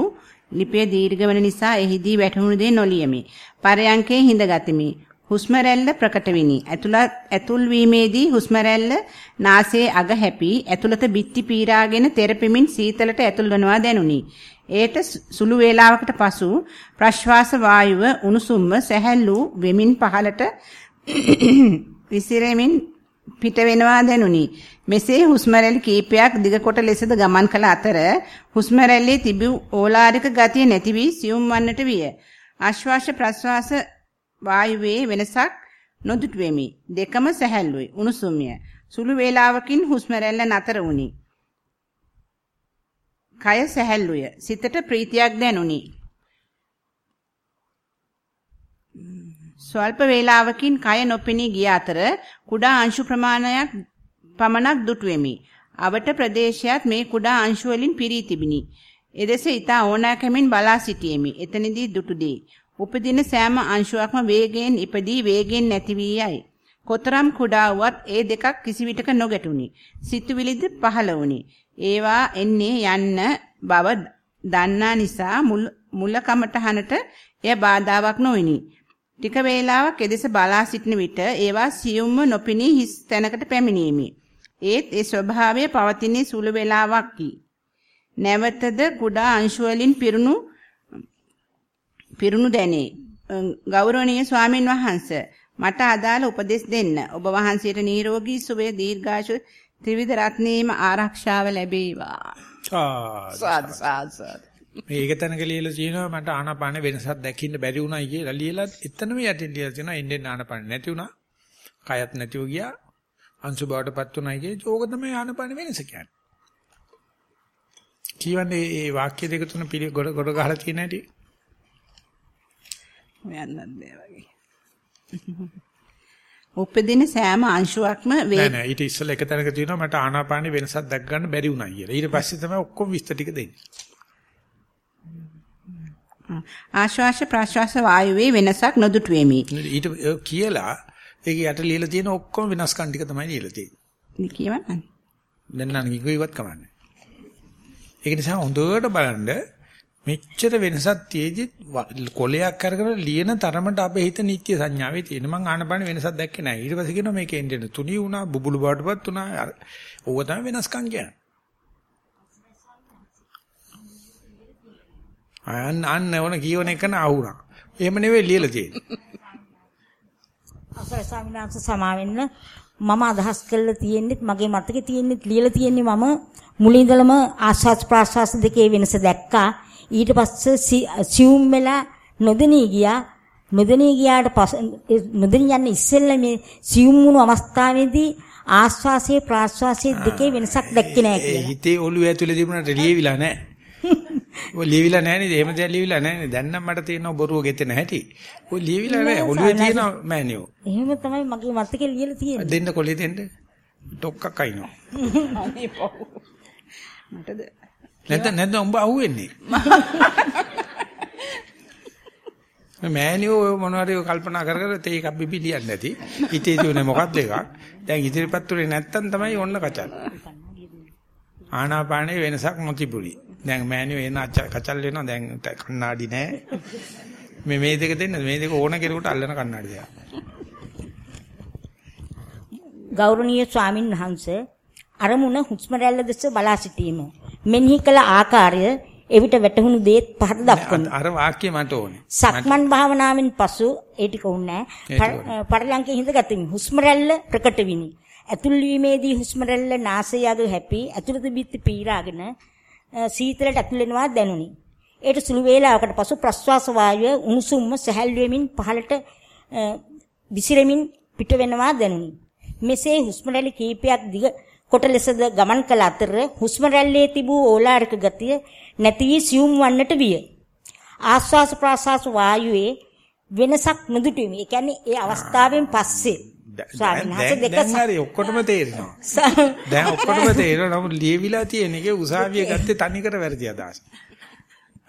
ලිපේ දීර්ඝ වන නිසා එහිදී වැටහුණු දේ නොලියමි පරයන්කේ හිඳගතිමි හුස්ම රැල්ල ප්‍රකට විනි. ඇතුළත් ඇතුල් වීමේදී හුස්ම රැල්ල නාසයේ අග හැපි ඇතුළත බිත්ති පීරාගෙන තෙරපෙමින් සීතලට ඇතුල් වනවා දැනුනි. ඒට සුළු වේලාවකට පසු ප්‍රශ්වාස වායුව උණුසුම්ව සැහැල්ලු වෙමින් පහළට විසිරෙමින් පිට වෙනවා දැනුනි. මෙසේ හුස්ම රැලි කීපයක් දිග කොට ලෙසද ගමන් කළ අතර හුස්ම රැල්ලේ තිබූ ඕලාරික ගතිය නැති වී සියුම් වන්නට විය. ආශ්වාස ප්‍රශ්වාස වායුවේ වෙනසක් නොදුටු වෙමි. දෙකම සැහැල්ලුයි. උණුසුම්ය. සුළු වේලාවකින් හුස්ම රැල්ල නතර වුනි. කය සැහැල්ලුය. සිතට ප්‍රීතියක් දැනුනි. ස්වල්ප වේලාවකින් කය නොපෙනී ගිය අතර කුඩා අංශු ප්‍රමාණයක් පමණක් දුටු වෙමි. අවට ප්‍රදේශයත් මේ කුඩා අංශු වලින් පිරී තිබිනි. එදෙස ඊට ඕනෑකමින් බලා සිටියෙමි. එතනදී දුටු දේ උපදින සෑම අංශුවක්ම වේගයෙන් ඉපදී වේගයෙන් නැති වී යයි. කොතරම් කුඩා වුවත් ඒ දෙකක් කිසිවිටක නොගැටුනි. සිතුවිලිද පහළ වුනි. ඒවා එන්නේ යන්න බව දන්නා නිසා මුල කමටහනට එය බාධාවක් නොවිනි. ටික වේලාවක් එදෙස බලා සිටින විට ඒවා සියුම්ව නොපිනී හිස් තැනකට පැමිණීමි. ඒත් ඒ ස්වභාවය පවතින්නේ සුළු වේලාවක්කි. නැවතද කුඩා අංශු වලින් පිරුණු පිරුණු දැනේ. ගෞරවනීය ස්වාමින් වහන්සේ මට අදාළ උපදෙස් දෙන්න. ඔබ වහන්සේට නිරෝගී සුවය දීර්ඝාෂ ත්‍රිවිධ රත්නයේම ආරක්ෂාව ලැබේවා. සාදු සාදු මේක තැනක ලියලා තියෙනවා මට ආනාපාන වෙනසක් දැකින්න බැරි වුණයි කියලා ලියලා එතනම යටින් ලියලා තියෙනවා ඉන්නේ ආනාපාන නැති වුණා. කයත් නැතිව ගියා. අංශු බවටපත් උනායි කියේ ඕක තමයි ආනාපාන වෙනස කියන්නේ. කියවන්නේ මේ වාක්‍ය දෙක තුන පිළි ගොඩ ගොඩ ගහලා තියෙන හැටි. හොයන්නත් බෑ වගේ. උපදින සෑම අංශුවක්ම වේ නෑ නෑ ඊට ඉස්සෙල්ලා එක තැනක තියෙනවා මට ආනාපානෙ වෙනසක් දැක් ගන්න බැරි වුණා කියලා. ඊට පස්සේ තමයි ඔක්කොම විස්තර ටික දෙන්නේ. ආශ්වාස ප්‍රශ්වාස වායුවේ වෙනසක් නොදුටු වෙමි. ඊට කියලා ඒක යට ලියලා තියෙන ඔක්කොම වෙනස්කම් ටික තමයි ලියලා තියෙන්නේ. කියවන්න. දැන් නම් කිව්වත් කමන්නේ. ඒක නිසා හොඳට බලන්න මෙච්චර වෙනසක් තියේදි කොලයක් අරගෙන ලියන තරමට අපේ හිත නිත්‍ය සංඥාවේ තියෙන මං ආනපන වෙනසක් දැක්කේ නැහැ ඊට පස්සේ කියනවා මේකේ එන්නේ තුනී වුණා බුබුලු බාටපත් වුණා ඕක තමයි වෙනස්කම් කියන්නේ අන්න අන්න ඕන කියවන එක නාහුණා එහෙම නෙවෙයි ලියලා තියෙන්නේ. ස්වාමීන් වහන්සේ සමාවෙන්න. මම අදහස් කරලා තියෙන්නේ මගේ මතකේ තියෙන්නේ ලියලා තියෙන්නේ මම මුලින්දලම ආස්වාස් ප්‍රාස්වාස් දෙකේ වෙනස දැක්කා. ඊට පස්සේ සියුම් වෙලා නොදෙනී ගියා. නොදෙනී ගියාට පස්සේ නොදෙනී යන්නේ ඉස්සෙල්ලා මේ සියුම් වුණු අවස්ථාවේදී ආස්වාසයේ ප්‍රාස්වාසයේ දෙකේ වෙනසක් දැක්කේ නැහැ කියලා. හිතේ ඔළුව ඇතුලේ තිබුණාට ලියවිලා නැහැ. ඔය ලියවිලා නැහැ නේද? එහෙම දෙයක් ලියවිලා නැහැ නේද? දැන් නම් මට තියෙනවා බොරුව ගෙතෙන හැටි. ඔය ලියවිලා නැහැ. ඔළුවේ තියෙනවා මෑනියෝ. එහෙම තමයි මගේ මතකේ ලියලා තියෙන්නේ. දෙන්න කොලේ දෙන්න. ටොක්කක් අයින්නවා. අනේ පව්. මටද නැත්නම් නැත්නම් උඹ අහුවෙන්නේ. මෑනියෝ මොනවාරි කල්පනා කර කර තේ එකක් බිබි ලියන්නේ නැති. හිතේ තියෙන්නේ මොකක්ද එකක්. දැන් ඉදිරිපත් උනේ නැත්තම් තමයි ඔන්න කචල්. ආනාපානේ වෙනසක් නොතිබුණි. දැන් මෑනියෝ එන කචල් වෙනවා දැන් කණ්ණාඩි නැහැ. මේ මේ දෙක දෙන්න මේ දෙක ඕන කෙනෙකුට අල්ලන කණ්ණාඩි දෙයක්. ගෞරවනීය ස්වාමින් වහන්සේ අරමුණ හුස්ම රැල්ල දෙස බලා සිටීම. මෙනෙහි කළ ආකාරය එවිට වැටහුණු දේත් පහත දක්වමු. අර වාක්‍ය මට ඕනේ. සක්මන් භාවනාවෙන් පසු ඒ ටික උන්නේ පරලංකේ හිඳගතිමි. හුස්ම රැල්ල ප්‍රකට විනි. ඇතුල් වීමේදී හුස්ම රැල්ල නාසය යද හැපි ඇතුළත බිත්ති පීරාගෙන සීතලට ඇතුල් වෙනවා දැනුනි. ඒට සුළු වේලාවකට පසු ප්‍රශ්වාස වායුව උණුසුම්ම සැහැල් වෙමින් පහළට විසිරෙමින් පිට වෙනවා දැනුනි. මෙසේ හුස්ම රැලි කීපයක් දිග කොට ලෙසද ගමන් කළ අතර හුස්ම රැල්ලේ තිබූ ඕලාරික ගතිය නැති වී සියුම් වන්නට විය. ආස්වාස ප්‍රාස්වාස වායුවේ වෙනසක් නොදුටුමි. ඒ කියන්නේ ඒ අවස්ථාවෙන් පස්සේ දැන් හරි ඔක්කොටම තේරෙනවා. දැන් ඔක්කොටම තේරෙනවා. නමුත් ලියවිලා තියෙන එකේ උසාවිය ගත්තේ තනිකර වැරදි අදහස.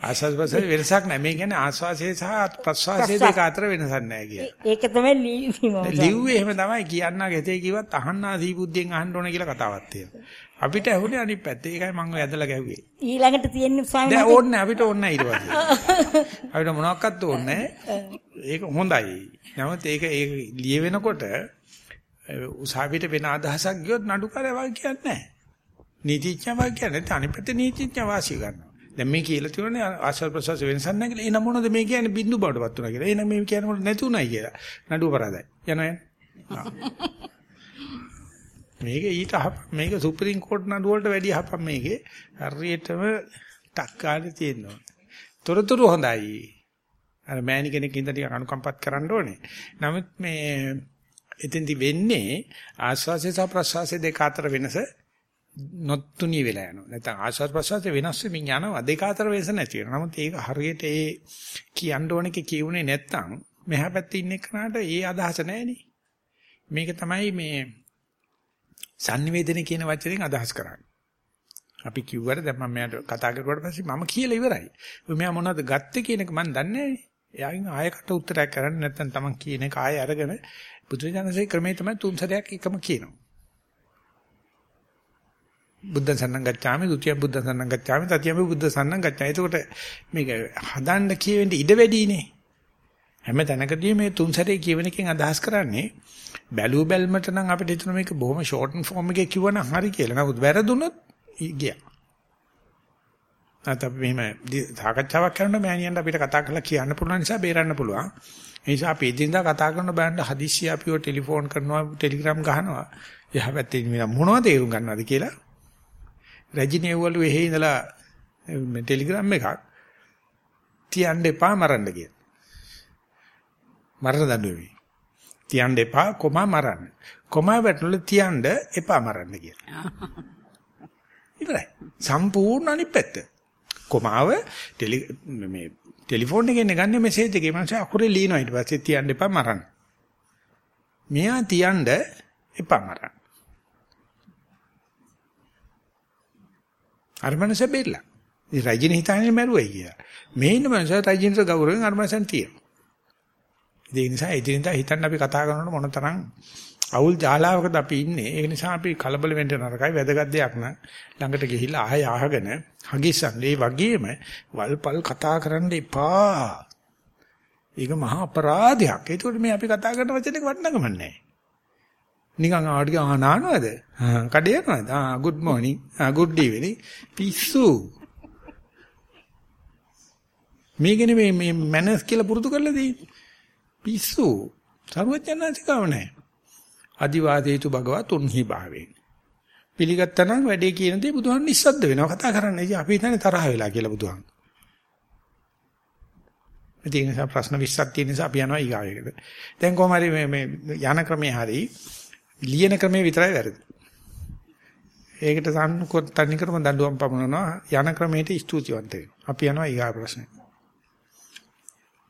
ආස්වාස් ප්‍රසවාස වෙනසක් නැහැ. මේ කියන්නේ ආස්වාසයේ සහ ප්‍රසවාසයේ දෙක අතර වෙනසක් නැහැ කිය. ඒක තමයි ලිවීම. ලිව්වේ එහෙම තමයි කියන්න ගෙතේ කිව්වත් අහන්නා සීබුද්ධියෙන් අහන්න ඕන කියලා කතාවක් තියෙනවා. අපිට ඇහුනේ අනිත් පැත්තේ. ඒකයි මම ඔය ඇදලා ගැව්වේ. ඊළඟට තියෙන්නේ ස්වාමීන් වහන්සේ. දැන් ඕනේ අපිට ඕනේ ඊට පස්සේ. අපිට මොනවක්වත් ඕනේ ඒක හොඳයි. නමුත් ඒක ඒක ලියවෙනකොට උසාවියට වෙන අදහසක් ගියොත් නඩුකාරය වගේ කියන්නේ නැහැ. නීතිඥයා වගේ කියන්නේ අනිත් පැත්තේ නීතිඥයා වාසිය ගන්නවා. දැන් මේ කියලා තියෙන්නේ ආශ්‍රව ප්‍රසවාස වෙනසක් නැහැ කියලා. එහෙනම් මොනවද මේ කියන්නේ බින්දු බවටපත් වුණා කියලා. එහෙනම් මේ කියන්නේ මොකද නැති උනායි කියලා. නඩුව පරාදයි. යනවා මේක ඊට මේක සුප්‍රීම කෝට් නඩුව වලට වැඩිය හපම් මේකේ හරියටම ටක් ගානේ තියෙනවා. තොරතුරු හොඳයි. අර මෑණි කෙනෙක් ඉඳන් ටික අනුකම්පත් කරන්න ඕනේ. නමුත් මේ එතෙන්දි වෙන්නේ ආස්වාසය සහ ප්‍රසවාසය දෙක අතර වෙනස නොතුණී වෙලා යනවා. නැත්නම් ආස්වාද ප්‍රසවාස වෙනස් වෙමින් යනවා. දෙක අතර වෙනස නැති වෙනවා. නමුත් ඒක හරියට ඒ කියන්න ඕන එක කියුනේ නැත්නම් මෙහා පැත්තේ ඉන්න කෙනාට ඒ අදහස නැහෙනේ. මේක තමයි මේ sannivedana කියන වචනෙන් අදහස් කරන්නේ. අපි කිව්වට දැන් මම මෙයාට කතා කරුවාට පස්සේ මම කියලා ඉවරයි. මෙයා මොනවද ගත්තේ කියන එක මම දන්නේ නැහැ. එයාගෙන් ආයෙකට උත්තරයක් කරන්නේ නැත්නම් තමන් කියන එක ආයෙ අරගෙන බුදුරජාණන්සේ ක්‍රමේ තමයි තුන් සැරයක් එකම කියනවා. බුද්ධ සන්නං ගච්ඡාමි ဒ ුතිය බුද්ධ සන්නං ගච්ඡාමි තතියම බුද්ධ සන්නං ගච්ඡාමි. එතකොට මේක හදන්න කියවෙන්න ඉඩ වැඩිනේ. හැම තැනකදී මේ තුන් සැරේ කියවෙන එකෙන් අදහස් කරන්නේ බැලුව බැල්මට නම් අපිට හිතන මේක බොහොම ෂෝට් ෆෝම් එකේ කිව්වනම් හරි කියලා. නමුත් වැරදුනොත් ගියා. නැත්නම් අපි මෙහෙම සාකච්ඡාවක් කරනකොට මෑණියන්ට අපිට කතා කරලා කියන්න පුළුවන් නිසා බේරන්න පුළුවන්. ඒ නිසා අපි එදින්දා කතා කරන බෑන්ඩ හදිස්සිය අපිව ටෙලිෆෝන් කරනවා ටෙලිග්‍රෑම් ගහනවා. එහා පැත්තේ මොනවද තේරුම් ගන්නවද කියලා රජිනේ වල එහෙ ඉඳලා ටෙලිග්‍රෑම් එකක් තියන්න එපා මරන්න කියලා. මරණ දඬුවමයි. තියන්න එපා කොමා මරන්න. කොමා වැටුණල තියන්න එපා මරන්න කියලා. ඉවරයි. සම්පූර්ණ අනිත් පැත්ත. කොමාව ටෙලි මේ ටෙලිෆෝන් එකෙන් ගන්න මෙසේජ් එකේ මං අකුරේ ලියනවා ඊට පස්සේ තියන්න එපා මරන්න. මෙයා තියන්න එපා මරන්න. අර මනස බෙල්ලා. ඉතින් රජින හිතාන්නේ මැරුවයි කියලා. මේ ඉන්න මනස රජිනට ගෞරවයෙන් අර මනසන් තියෙනවා. ඒ නිසා එදිනෙදා හිතන්න අපි කතා කරනකොට මොනතරම් අවුල් ජාලාවකද අපි ඉන්නේ. ඒ නිසා අපි කලබල වෙන්න නරකයි. වැදගත් දෙයක් නම් ළඟට ගිහිල්ලා ආය ආහගෙන හගිස්සන්. ඒ වගේම වල්පල් කතා කරන්න එපා. ඒක මහා අපරාධයක්. ඒකට මේ අපි කතා කරන වචනේක වටිනකම නැහැ. නිකන් ආවට ආ නානවද? කඩේ යනවද? ආ good morning. ආ good evening. පිස්සු. මේකනේ මේ මේ මැනර්ස් කියලා පුරුදු කරලා තියෙන්නේ. පිස්සු. සරුවචනාසිකව නැහැ. අදිවාදේතු භගවත් උන්හි භාවයෙන්. පිළිගත්තා නම් වැඩේ කියන දේ බුදුහන් නිස්සද්ද වෙනවා කතා කරන්නේ. ඉතින් අපි හිතන්නේ තරහ වෙලා කියලා බුදුහන්. ඒ නිසා ප්‍රශ්න 20ක් තියෙන නිසා අපි යනවා ඊගාවෙකට. දැන් කොහොම හරි මේ මේ යන ක්‍රමයේ හරි ලියන ක්‍රමයේ විතරයි වැරදි. ඒකට සම්කොත් තනිකරම දඬුවම් පමුණනවා යන ක්‍රමයට ස්තුතිවන්ත වෙනවා. අපි යනවා ඊගා ප්‍රශ්නෙට.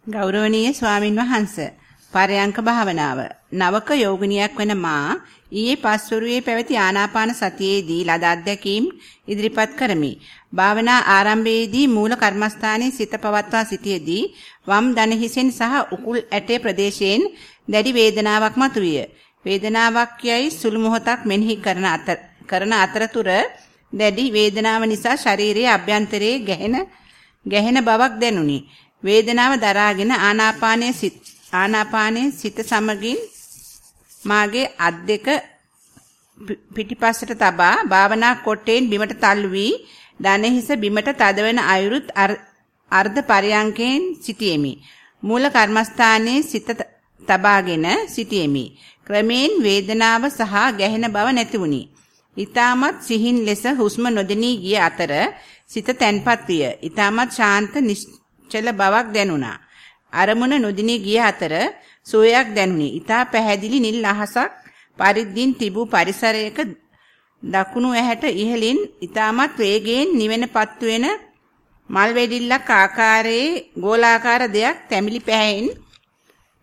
ගෞරවනීය ස්වාමින් වහන්සේ පරයන්ක භාවනාව නවක යෝගිනියක් වන මා ඊයේ පස්වරුවේ පැවති ආනාපාන සතියේදී ලද අත්දැකීම් ඉදිරිපත් කරමි. භාවනා ආරම්භයේදී මූල කර්මස්ථානයේ සිත පවත්වා සිටියේදී වම් දන හිසෙන් සහ උකුල් ඇටේ ප්‍රදේශයෙන් දැඩි වේදනාවක් මතුවිය. වේදනාවක් යයි සුළු මොහොතක් මෙනෙහි කරන අතර කරන අතරතුර දැඩි වේදනාව නිසා ශරීරයේ අභ්‍යන්තරයේ ගැහෙන ගැහෙන බවක් දැනුනි. වේදනාව දරාගෙන ආනාපානයේ සිත් ආනාපානයේ සිත සමගින් මාගේ අත් දෙක පිටිපස්සට තබා භාවනා කොටයෙන් බිමට තල්ලු වී දණහිස බිමට තදවන අයුරුත් අර්ධ පරයන්කෙන් සිටියෙමි. මූල කර්මස්ථානයේ සිත තබාගෙන සිටියෙමි. ක්‍රමෙන් වේදනාව සහ ගැහෙන බව නැති වුනි. ඊටමත් සිහින් ලෙස හුස්ම නොදෙනී ගිය අතර සිත තැන්පත් විය. ඊටමත් ශාන්ත නිශ්චල බවක් දැනුණා. අරමුණ නොදිනී ගිය අතර සෝයක් දැනුනි. ඊටා පැහැදිලි නිල් අහසක් පරිද්දින් තිබූ පරිසරයක දකුණු ඇහැට ඉහළින් ඊටමත් වේගයෙන් නිවෙනපත් වෙන මල් වෙඩිල්ලක් ආකාරයේ ගෝලාකාර දෙයක් තැඹිලි පැහැෙන්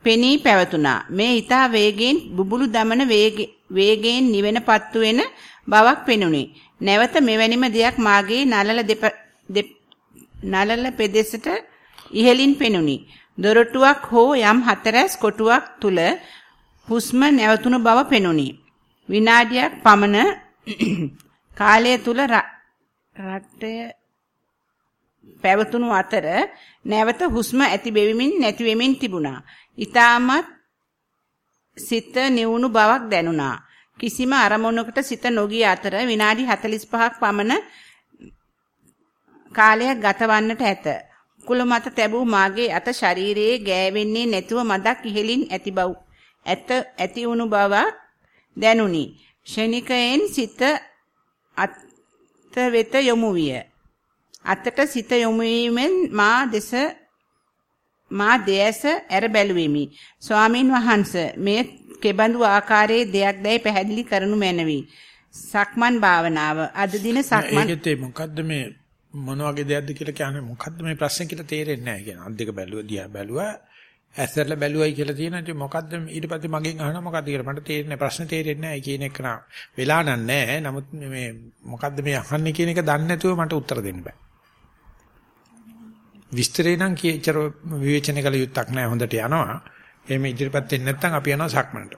පෙනී පැවතුණා. මේ ඊටා වේගයෙන් බුබුලු දමන වේගයෙන් නිවෙනපත් වෙන බවක් පෙනුනි. නැවත මෙවැනිම දෙයක් මාගේ නලල දෙප නලල පෙදෙසට ඉහළින් පෙනුනි. දොරටුවක් හෝ යම් හතරැස් කොටුවක් තුල හුස්ම නැවතුණු බව පෙනුනි. විනාඩියක් පමණ කාලය තුල රටය පැවතුණු අතර නැවත හුස්ම ඇති බෙවිමින් නැති වෙමින් තිබුණා. ඊටමත් සිත නිවුණු බවක් දැනුණා. කිසිම අරමුණකට සිත නොගිය අතර විනාඩි 45ක් පමණ කාලයක් ගතවන්නට ඇත. කුල මත තැබූ මාගේ අත ශරීරයේ ගෑවෙන්නේ නැතුව මදක් ඉහෙලින් ඇති බව ඇත ඇති වුණු බව දැනුනි. ෂණිකයෙන් සිත අත වෙත යොමු විය. අතට සිත යොමු වීමෙන් මා දෙස මා දෙයස ඇර බැලුවෙමි. ස්වාමින් වහන්සේ මේ කෙබඳු ආකාරයේ දෙයක් දැයි පැහැදිලි කරනු මැනවි. සක්මන් භාවනාව අද දින සක්මන් ඒකත් මොකද්ද මේ මොන වගේ දෙයක්ද කියලා කියන්නේ මොකද්ද මේ ප්‍රශ්නේ කියලා තේරෙන්නේ නැහැ කියන. අත් දෙක බැලුවා දිහා බැලුවා ඇස්සරලා බැලුවයි කියලා තියෙනවා. ඉතින් මොකද්ද ඊට පස්සේ මගෙන් අහනවා මොකද්ද කියලා මට තේරෙන්නේ ප්‍රශ්නේ තේරෙන්නේ නැහැ කියන එක නා. වෙලා නැහැ. නමුත් මේ මොකද්ද මේ අහන්නේ කියන එක දන්නේ නැතුව මට උත්තර දෙන්න බෑ. විස්තරේ නම් කීචර විවේචනය කළ යුත්තක් නැහැ. හොඳට යනවා. එහෙම ඉදිරියපත් වෙන්නේ නැත්නම් අපි යනවා සක්මනට.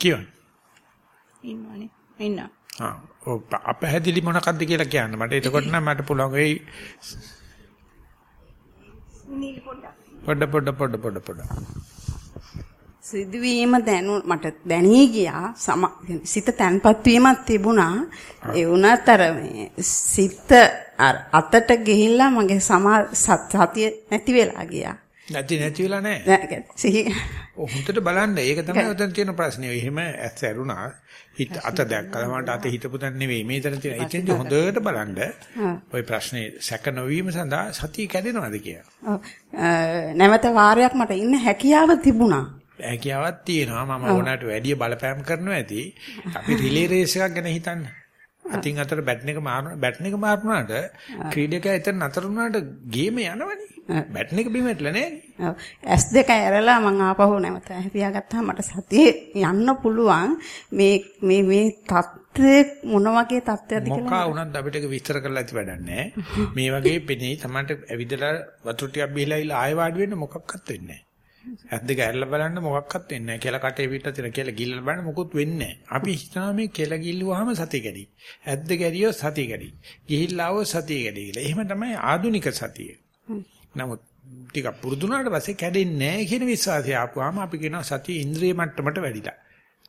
කියවන. ඉන්නවනේ. ඉන්නවා. ආ අපහැදිලි මොනකද්ද කියලා කියන්න. මට එතකොට නම් මට පුළුවන්. වෙයි පොඩ පොඩ පොඩ පොඩ පොඩ. සිදුවීම දැනු මට දැනී ගියා. සිත තැන්පත් වීමක් තිබුණා. ඒ වුණත් අර මේ සිත අතට ගිහිල්ලා මගේ සමා සතිය නැති වෙලා ගියා නැති නැති වෙලා නැහැ. සිහි. හොඳට බලන්න. ඒක තමයි උතන තියෙන ප්‍රශ්නේ. එහෙම ඇස් ඇරුණා. හිත අත දැක්කම මට අත හිතපු තැන නෙවෙයි. මේතන තියෙන. ඉතින් හොඳට බලන්න. ওই ප්‍රශ්නේ සැක නොවීම සඳහා සතිය කැඩෙනවද කියලා. ඔව්. නැවත වාරයක් මට ඉන්න හැකියාව තිබුණා. හැකියාවක් තියෙනවා. මම ඕනකට වැඩි බලපෑම් කරනවා ඇති. අපි රිලේ රේස් එකක් ගැන හිතන්න. අතින් අතට බැට් එක මාරන බැට් එක මාරුනාට ක්‍රීඩකයා එතන නතර වුණාට ගේම යනවනේ. බැටන් එක බිම ඇట్లా නෑනේ. ඔව්. S2 ඇරලා මං ආපහු නැවත පියාගත්තා මට සතියේ යන්න පුළුවන් මේ මේ මේ තත්ත්වය මොන වගේ තත්ත්වයක්ද කියලා. මොකා වුණත් අපිට ඒක විස්තර කරලා ඇති වැඩක් නෑ. මේ වගේ පෙනේ Tamanට ඇවිදලා වතුර ටිකක් බිහිලා ඉල ආයෙ වාඩි වෙන්න මොකක්වත් වෙන්නේ නෑ. ඇත් දෙක ඇරලා බලන්න මොකක්වත් වෙන්නේ නැහැ. කෙල කටේ පිට තියෙන කෙල ගිල්ල බලන්න මොකුත් වෙන්නේ නැහැ. අපි හිතනවා මේ කෙල ගිල්ලුවාම සතිය කැඩි. ඇත් දෙක ඇරියොත් සතිය කැඩි. ගිහිල්ලා આવොත් සතිය කැඩි කියලා. එහෙම තමයි ආදුනික සතිය. නමුත් ටිකක් පුරුදුනාට පස්සේ කැඩෙන්නේ නැහැ කියන විශ්වාසය ආපුවාම අපි කියනවා සතිය ඉන්ද්‍රිය මට්ටමට වැඩිලා.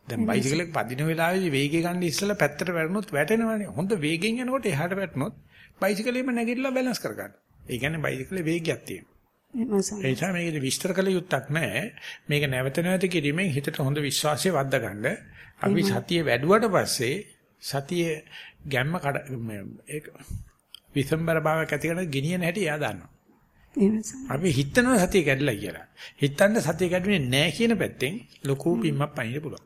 දැන් බයිසිකලෙක් පදින වෙලාවේදී වේගය ගන්න ඉස්සලා පැත්තට වැටුනොත් වැටෙනවනේ. හොඳ වේගෙන් යනකොට එහාට වැටුනොත් බයිසිකලෙම නැගිටලා බැලන්ස් කරගන්න. ඒ කියන්නේ බයිසිකලේ වේගයක් තියෙනවා. ඒ නිසා මේකේ විස්තර කළ යුත්තක් නැහැ. මේක නැවත නැවත කිරීමෙන් හිතට හොඳ විශ්වාසය වද්දා ගන්න. අපි සතිය වැඩුවට පස්සේ සතිය ගැම්ම කඩ ඒක විසම්බර භාවයක් ඇති කරන ගිනියන හැටි එයා දන්නවා. අපි හිතනවා සතිය කැඩලා කියලා. හිතන්න සතිය කැඩුනේ නැහැ කියන පැත්තෙන් ලොකු පිම්මක් පයින්න පුළුවන්.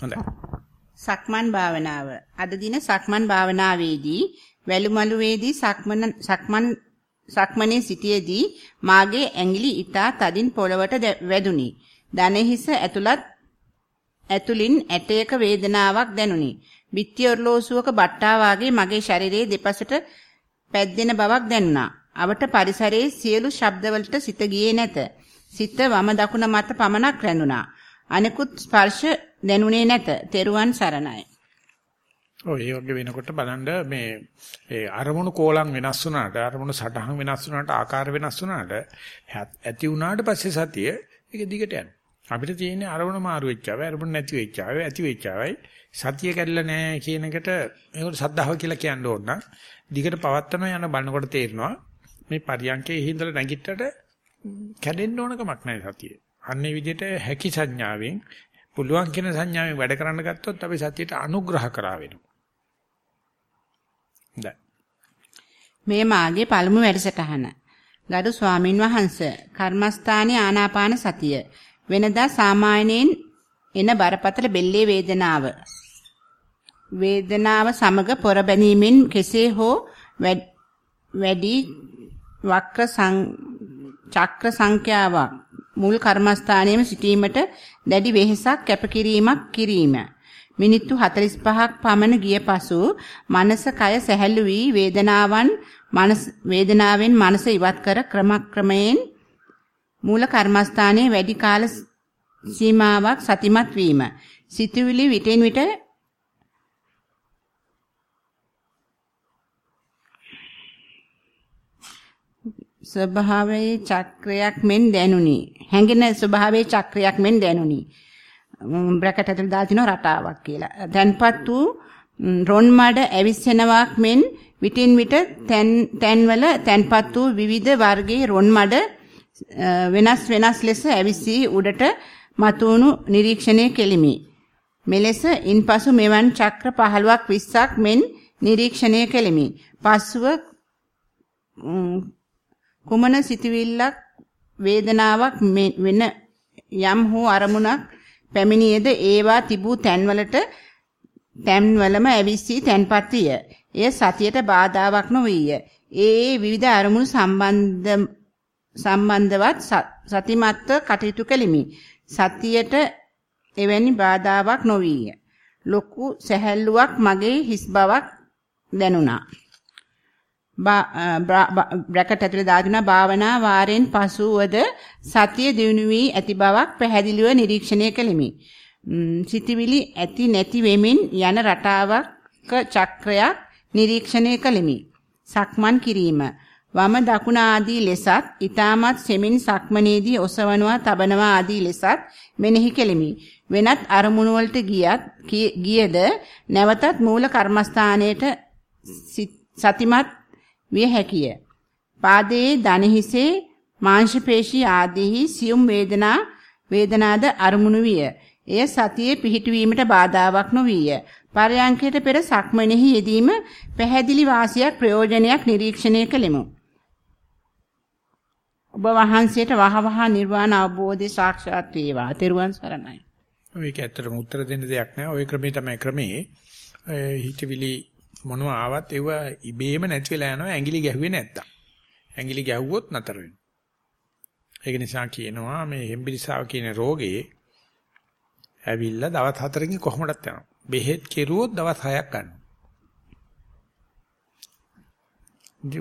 හොඳයි. සක්මන් භාවනාව. අද දින සක්මන් භාවනාවේදී වැලුමලුවේදී සක්මන සක්මන් සක්මනේ සිටියේදී මාගේ ඇඟිලි ඊටා තදින් පොළවට වැදුනි. දණහිස ඇතුළත් ඇතුලින් ඇටයක වේදනාවක් දැනුනි. බිත්ති ඔරලෝසුවක බට්ටා වාගේ මගේ ශරීරයේ දෙපසට පැද්දෙන බවක් දැනුණා. අවට පරිසරයේ සියලු ශබ්දවලට සිත ගියේ නැත. සිත වම දකුණ මත පමණක් රැඳුණා. අනිකුත් ස්පර්ශ දැනුනේ නැත. තෙරුවන් සරණයි. ඔය ඒ වගේ වෙනකොට බලන්න මේ ඒ අරමුණු කෝලම් වෙනස් වුණාට අරමුණු සටහන් වෙනස් වුණාට ආකාර වෙනස් වුණාට ඇති වුණාට පස්සේ සතිය ඒක දිගට යනවා. අපිට තියෙන්නේ අරමුණ මාරු වෙච්චාව, අරමුණ නැති වෙච්චාව, ඇති වෙච්චාවයි සතිය කැඩලා නැහැ කියන එකට මේකට සද්ධාව කියලා කියන්න ඕන නම් දිගට පවත්තන යන බලනකොට තේරෙනවා මේ පරියන්කේ හිඳලා නැගිට්ටට කැඩෙන්න ඕන කමක් නැහැ සතිය. අන්නේ විදිහට හැකි සංඥාවෙන් පුළුවන් කියන සංඥාවෙන් වැඩ කරන්න ගත්තොත් අපි සතියට අනුග්‍රහ කරා වෙනවා. හොඳයි. මේ මාගේ පළමු වැඩසටහන. ගරු ස්වාමින් වහන්සේ කර්මස්ථානයේ ආනාපාන සතිය. වෙනදා සාමාන්‍යයෙන් එන බරපතල බෙල්ලේ වේදනාව. වේදනාව සමග පොර බැනීමෙන් කෙසේ හෝ වැඩි වක්‍ර චක්‍ර සංඛ්‍යාවක් මුල් කර්මස්ථානයේම සිටීමට දැඩි වෙහෙසක් කැපකිරීමක් කිරීම. මිනිත්තු 45ක් පමණ ගිය පසු මනස කය සැහැල්ලු වී වේදනාවන් මනස වේදනාවෙන් මනස ඉවත් කර ක්‍රමක්‍රමයෙන් මූල කර්මස්ථානයේ වැඩි කාල සීමාවක් සතිමත් වීම. සිතුවිලි විටෙන් විට ස්වභාවයේ චක්‍රයක් මෙන් දැනුනි. හැඟෙන ස්වභාවයේ චක්‍රයක් මෙන් දැනුනි. බ්‍රැකට් ඇතුළේ දාලා තිනවා රටාවක් කියලා. තැන්පත් වූ රොන් මඩ ඇවිස්සෙනවක් මෙන් විටින් විට තැන් තැන්වල තැන්පත් වූ විවිධ වර්ගයේ රොන් මඩ වෙනස් වෙනස් ලෙස ඇවිස්සී උඩට මතුවුණු නිරීක්ෂණය කෙලිමි. මෙලෙස ඉන්පසු මෙවන් චක්‍ර 15ක් 20ක් මෙන් නිරීක්ෂණය කෙලිමි. පසුව කුමන සිතුවිල්ලක් වේදනාවක් වෙන යම් හෝ අරමුණක් පැමිණියේද ඒවා තිබූ තැන්වලට තැන්වලම ඇවිස්සී තැන්පත් විය. එය සතියට බාධාවක් නොවිය. ඒ විවිධ අරමුණු සම්බන්ධ සම්බන්ධවත් සතිමත්ව කටයුතු කෙලිමි. සතියට එවැනි බාධාවක් නොවිය. ලොකු සැහැල්ලුවක් මගේ හිස් බවක් දැනුණා. බ්‍රැකට් ඇතුලේ දාදුනා භාවනා වාරෙන් පසුවද සතිය දිනු වී ඇති බවක් පැහැදිලිව නිරීක්ෂණය කළෙමි. සිතවිලි ඇති නැති වෙමින් යන රටාවක චක්‍රයක් නිරීක්ෂණය කළෙමි. සක්මන් කිරීම වම දකුණ ආදී ලෙසත් ඊටමත් සෙමින් සක්මනේදී ඔසවනවා තබනවා ආදී ලෙසත් මෙනෙහි කෙලිමි. වෙනත් අරමුණු වලට ගියත් ගියද නැවතත් මූල කර්මස්ථානයේට සතිමත් විය හැකිය. පාදයේ දණහිසේ මාංශ පේශී ආදීහි සියුම් වේදනා වේදනාද අරමුණු විය. එය සතියේ පිහිටුවීමට බාධාවක් නොවිය. පරයන්කයට පෙර සක්මනේහි යෙදීම පැහැදිලි වාසියක් ප්‍රයෝජනයක් නිරීක්ෂණය කළෙමු. ඔබ වහන්සේට වහවහ නිර්වාණ අවබෝධය සාක්ෂාත් වේවා. තෙරුවන් සරණයි. මේක ඇත්තටම උත්තර දෙන්න දෙයක් නෑ. ওই ක්‍රමේ තමයි ක්‍රමේ. හිතවිලි මොනවා ආවත් ඒව ඉබේම නැති වෙලා යනවා ඇඟිලි ගැහුවේ නැත්තම්. ඇඟිලි ගැහුවොත් නතර වෙනවා. ඒක නිසා කියනවා මේ හෙම්බිරිසාව කියන රෝගේ ඇවිල්ලා දවස් හතරකින් කොහොමදත් යනවා. බෙහෙත් කෙරුවොත් දවස් 6ක් ගන්නවා.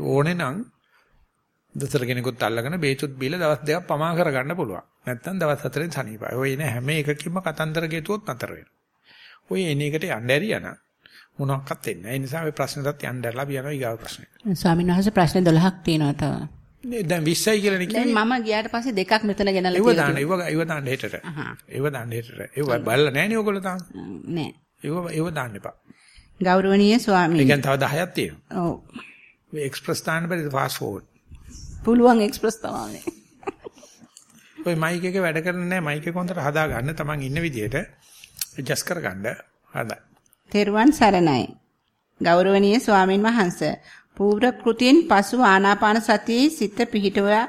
ඕනේ නම් දොස්තර කෙනෙකුත් අල්ලගෙන බේතුත් බීලා දවස් දෙකක් පමා කරගන්න පුළුවන්. නැත්තම් දවස් හතරෙන් සනීපයි. ඔය එන හැම එකකින්ම කතන්දර ගෙතුවොත් නතර වෙනවා. ඔය එන එකට යන්න ඇරියා මොනක්වත් වෙන්නේ නැහැ. ඒ නිසා ඔය ප්‍රශ්නටත් යන්න ඇරලා අපි යනවා ඊගාව ප්‍රශ්නෙට. ස්වාමීන් වහන්සේ ප්‍රශ්න 12ක් තියෙනවා තව. නේ දැන් 20යි කියලා නේ දැන් මම ගියාට පස්සේ දෙකක් මෙතන ගෙනල්ලා ඒව දාන්න ඒව ඒව දාන්න හෙටට. ඒව දාන්න හෙටට. ඒව බලලා නැහැ නේ ඔයගොල්ලෝ තාම. නෑ. ඒව ඒව දාන්න එපා. ගෞරවනීය ස්වාමීන්. ඒ කියන්නේ තව 10ක් තියෙනවා. ඔව්. මේ එක්ස්ප්‍රස් දාන්න බැරිද ෆාස්ට් ෆෝවර්ඩ්. පුළුවන් එක්ස්ප්‍රස් තමයි. ඔය මයික් එක වැඩ කරන්නේ නැහැ මයික් එක හොඳට හදා ගන්න තමන් ඉන්න විදිහට ඇඩ්ජස්ට් කරගන්න හදා. තෙරුවන් සරණයි. ගෞරවනීය ස්වාමින් වහන්සේ පූර්ව කෘතියෙන් පසු ආනාපාන සතියේ සිත පිහිටුවා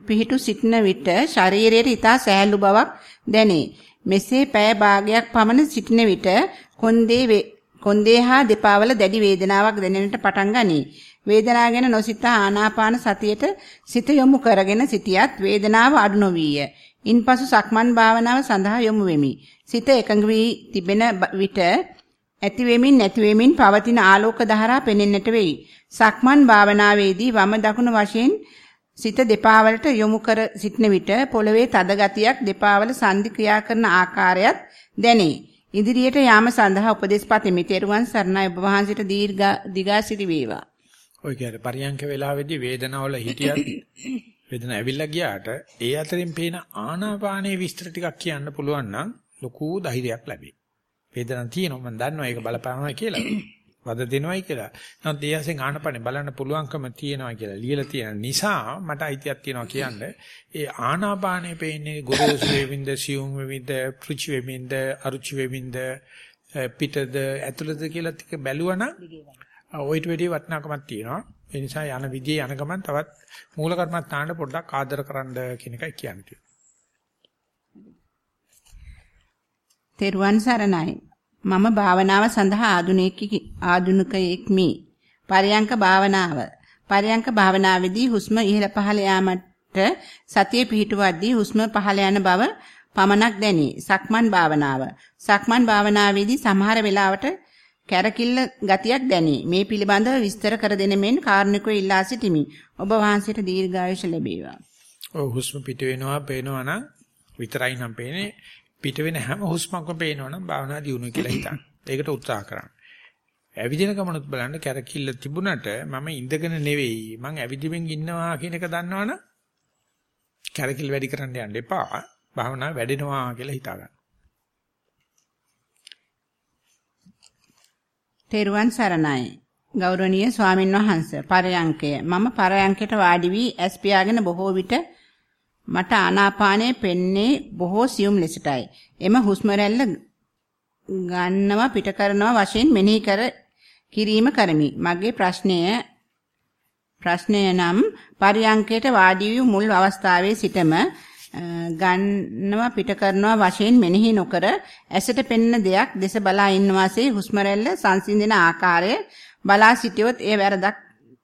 පිහිටු සිටින විට ශරීරයේ ඊතා සෑහළු බවක් දැනේ. මෙසේ පැය භාගයක් පමණ සිටින විට කොන්දේ කොන්දේ හා දෙපා වල දැඩි වේදනාවක් දැනෙන්නට පටන් ගනී. වේදනාව ගැන නොසිතා ආනාපාන සතියට සිත යොමු කරගෙන සිටියත් වේදනාව අඩු නොවිය. ඉන්පසු සක්මන් භාවනාව සඳහා යොමු වෙමි. සිත එකඟ වී තිබෙන විට ඇති වෙමින් නැති වෙමින් පවතින ආලෝක ධාරා පෙනෙන්නට වෙයි. සක්මන් භාවනාවේදී වම දකුණ වශයෙන් සිත දෙපා වලට යොමු කර සිටන විට පොළවේ තද ගතියක් දෙපා වල සංදි ක්‍රියා කරන ආකාරයත් දැනේ. ඉදිරියට යාම සඳහා උපදෙස් පතමි. තෙරුවන් සරණයි ඔබ වහන්සේට දීර්ඝ දිගාසිරි වේවා. ඔය කියන්නේ පරියන්ක වේලාවේදී වේදනාවල හිටියත් වේදනාව ඇවිල්ලා ගියාට ඒ අතරින් පේන ආනාපානයේ විස්තර ටිකක් කියන්න පුළුවන් නම් ලොකු ධෛර්යයක් ලැබේ. වේදනාවක් තියෙනවා මම දන්නවා ඒක බලපානවා කියලා. වද දෙනවයි කියලා. නමුත් ඒ ඇසෙන් ආනපනේ බලන්න පුළුවන්කම තියෙනවා කියලා ලියලා තියෙන නිසා මට අයිතියක් තියෙනවා කියන්නේ ඒ ආනාපානේ පේන්නේ ගොරෝසු වෙමින්ද සියුම් වෙමින්ද පුචි වෙමින්ද අරුචි වෙමින්ද පිටද ඇතුළද කියලා ටික බැලුවනම් ඔයිට වැඩි වටිනාකමක් තියෙනවා. ඒ නිසා යන විදියේ යන ගමන් තවත් මූල කර්මස්ථානට පොඩ්ඩක් ආදර කරන්න කියන එකයි කියන්නේ. තෙරුවන් සරණයි. මම භාවනාව සඳහා ආධුනිකෙක් ආධුනිකයෙක්මි. පරයන්ක භාවනාව. පරයන්ක භාවනාවේදී හුස්ම ඉහළ පහළ යාමට සතිය පිහිටුවද්දී හුස්ම පහළ යන බව පමණක් දැනේ. සක්මන් භාවනාව. සක්මන් භාවනාවේදී සමහර වෙලාවට කැරකිල්ල ගතියක් දැනේ. මේ පිළිබඳව විස්තර කර දෙන මෙන් කාරුණිකව ඉල්ලා සිටිමි. ඔබ වහන්සේට දීර්ඝායුෂ ලැබේවා. ඔව් හුස්ම පිට වෙනවා පේනවා නම් විතරයි නම් පේන්නේ. පිට වෙන හැම හුස්මක්ම පේනවා නම් භාවනා දියුණුව කියලා හිතන්න. ඒකට උත්සාහ කරන්න. ඇවිදින ගමනත් බලන්න කැරකිල්ල තිබුණට මම ඉඳගෙන නෙවෙයි මං ඇවිදින්මින් ඉන්නවා කියන එක දන්නවනම් කැරකිල්ල වැඩි කරන්න යන්න එපා. භාවනාව වැඩෙනවා කියලා හිතාගන්න. තෙරුවන් සරණයි. ගෞරවනීය ස්වාමින් වහන්සේ පරයන්කය මම පරයන්කයට වාඩි වී ඇස් පියාගෙන බොහෝ විට මට ආනාපානය පෙන්නේ බොහෝ සියුම් ලෙසටයි. එම හුස්ම රැල්ල ගන්නවා පිට කරනවා වශයෙන් මෙනෙහි කර කිරීම කරමි. මගේ ප්‍රශ්නය ප්‍රශ්නය නම් පරියංකයට වාඩි වූ මුල් අවස්ථාවේ සිටම ගන්නවා පිට කරනවා වශයෙන් මෙනෙහි නොකර ඇසට පෙනෙන දෙයක් දෙස බලා ඉන්නවාසේ හුස්ම රැල්ල සංසිඳන ආකාරය බලා සිටියොත් ඒ වැරදක්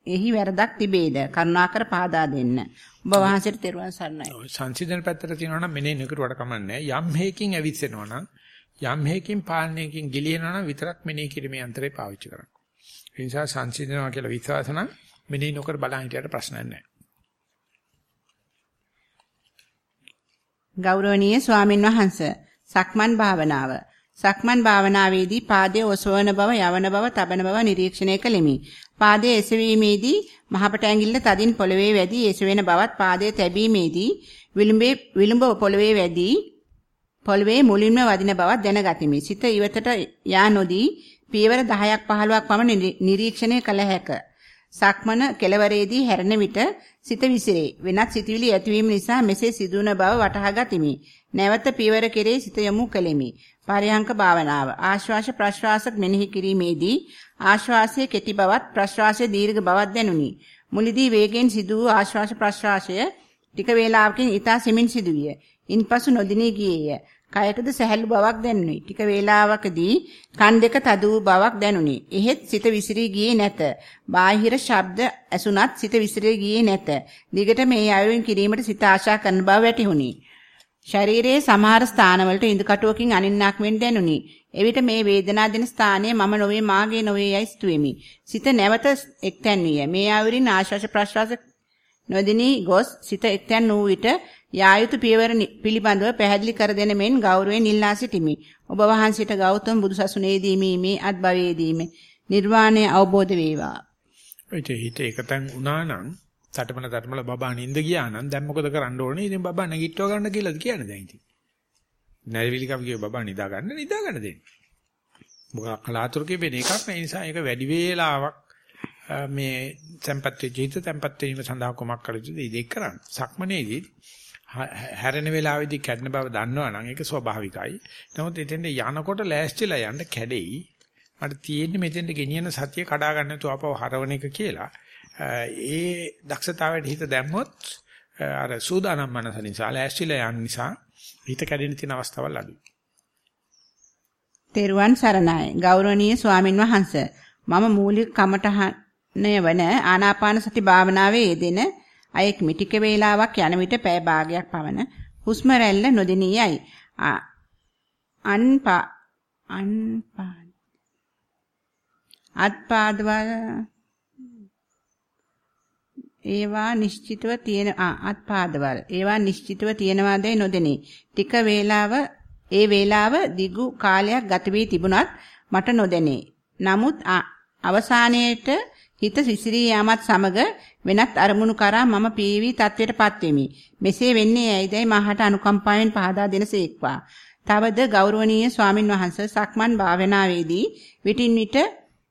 එහි වැරදක් තිබේද කරුණාකර පහදා දෙන්න ඔබ වහන්සේට තෙරුවන් සරණයි. සංසිඳන පැත්තට තියෙනවා නම් මෙනේ නකරුවට කමන්නේ. යම් හේකින් ඇවිස්සෙනවා නම් යම් හේකින් පාලනයකින් ගිලිනවා නම් විතරක් මෙනේ කිරීමේ යන්ත්‍රය පාවිච්චි කරන්න. ඒ නිසා සංසිඳනවා කියලා විශ්වාස නම් මෙනේ නොකර බලන් හිටියට ප්‍රශ්නයක් නැහැ. ගෞරවනීය ස්වාමින් වහන්සේ සක්මන් භාවනාව සක්මන් භාවනාවේදී පාදයේ ඔසවන බව, යවන බව, තබන බව නිරීක්ෂණය කළෙමි. පාදයේ එසවීමේදී මහපට ඇඟිල්ල තදින් පොළවේ වැදී එසවෙන බවත් පාදයේ තැබීමේදී විලුඹේ විලුඹ පොළවේ වැදී පොළවේ මුලින්ම වදින බවත් දැනගතිමි. සිත ඉවතට යා නොදී පියවර 10ක් 15ක් පමණ නිරීක්ෂණය කළ හැක. සක්මන කෙලවරේදී හැරෙන විට සිත විසිරේ. වෙනත් සිතුවිලි ඇතිවීම නිසා මෙසේ සිදුවන බව වටහා ගතිමි. නැවත පියවර කෙරේ සිත යොමු කෙලෙමි. පරයන්ක භාවනාව ආශ්වාස ප්‍රශ්වාස මෙනෙහි කිරීමේදී ආශ්වාසයේ කෙටි බවත් ප්‍රශ්වාසයේ දීර්ඝ බවත් දැනුනි. මුලදී වේගෙන් සිදු වූ ආශ්වාස ප්‍රශ්වාසය ටික වේලාවකින් ඊතා සිමින් සිදුවිය. ඉන්පසු නොදිනී ගියේය. කයටද සැහැල්ලු බවක් දැනුනි. ටික වේලාවකදී කන් දෙක තද වූ බවක් දැනුනි. එහෙත් සිත විසිරී ගියේ නැත. බාහිර ශබ්ද ඇසුණත් සිත විසිරී ගියේ නැත. දිගට මේ ආයුරින් කිරීමට සිත ආශා කරන බව වැටහුණි. ශරීරයේ සමහර ස්ථානවලට ඉඳ කටුවකින් අනින්නක් මෙන් දැනුනි. එවිට මේ වේදනා දෙන ස්ථානය මම නොවේ මාගේ නොවේ යයි සිතුවෙමි. සිත නැවත එක්තැන් විය. මේ ආවරින් ආශ්වාස ප්‍රශ්වාස නොදිනී ගොස් සිත එක්තැන් වූ විට යා යුතු පියවර පිළිබඳව පැහැදිලි කර දෙන මෙන් ගෞරවයෙන් ඉල්ලා සිටිමි. ඔබ වහන්සේට ගෞතම බුදුසසුනේදී මේ අත්භවයේදීම නිර්වාණය අවබෝධ වේවා. ඒක හිත එකතෙන් වුණා නම් තටමන තටමල බබා නින්ද ගියා නම් දැන් මොකද කරන්න ඕනේ? ඉතින් බබා නැගිටව ගන්න කියලාද කියන්නේ දැන් ඉතින්. නැරිවිලි කවිගේ බබා නිදා ගන්න නිදා ගන්න දෙන්න. මොකක් කලාතුරකේ වෙන එකක් නේ නිසා ඒක වැඩි වේලාවක් මේ tempat වෙච්ච හිත tempat වීම සඳහා කොමක් කළ යුතුද ඉදෙක් කරන්න. සක්මනේදී හැරෙන වෙලාවේදී කැඩෙන බව දන්නවනම් ඒක ස්වභාවිකයි. නමුත් එතෙන්ට යනකොට ලෑස්තිලා යන්න කැඩෙයි. මට තියෙන්නේ මෙතෙන්ට ගෙනියන සතිය කඩා ගන්න නැතුව අපව හරවන එක කියලා. ඒ දක්ෂතාවයට හිත දැම්මොත් අර සූදානම් මනස නිසා ලෑස්තිලා යන නිසා හිත කැඩෙන තියෙන අවස්ථාවල් අඩුයි. තෙරුවන් සරණයි. ගෞරවනීය ස්වාමින් වහන්සේ. මම මූලික කමඨහනය වන ආනාපාන සති භාවනාවේ යෙදෙන අයෙක් මිටික වේලාවක් යන විට පැය භාගයක් පමණ හුස්ම රැල්ල නොදෙනියයි. අන්පා අන්පා අත්පාදවල ඒවා නිශ්චිතව තියෙන අත්පාදවල ඒවා නිශ්චිතව තියෙනවාදයි නොදෙනී. ටික වේලාව ඒ වේලාව දිගු කාලයක් ගත වී තිබුණත් මට නොදැනේ. නමුත් අවසානයේට හිත සිසිරී යාමත් සමග වෙනත් අරමුණු කරා මම පීවි තත්වයටපත් වෙමි. මෙසේ වෙන්නේ ඇයිදයි මාහට අනුකම්පාවෙන් පහදා දෙනසේක්වා. තවද ගෞරවනීය ස්වාමින් වහන්සේ සක්මන් භාවනාවේදී විටින් විට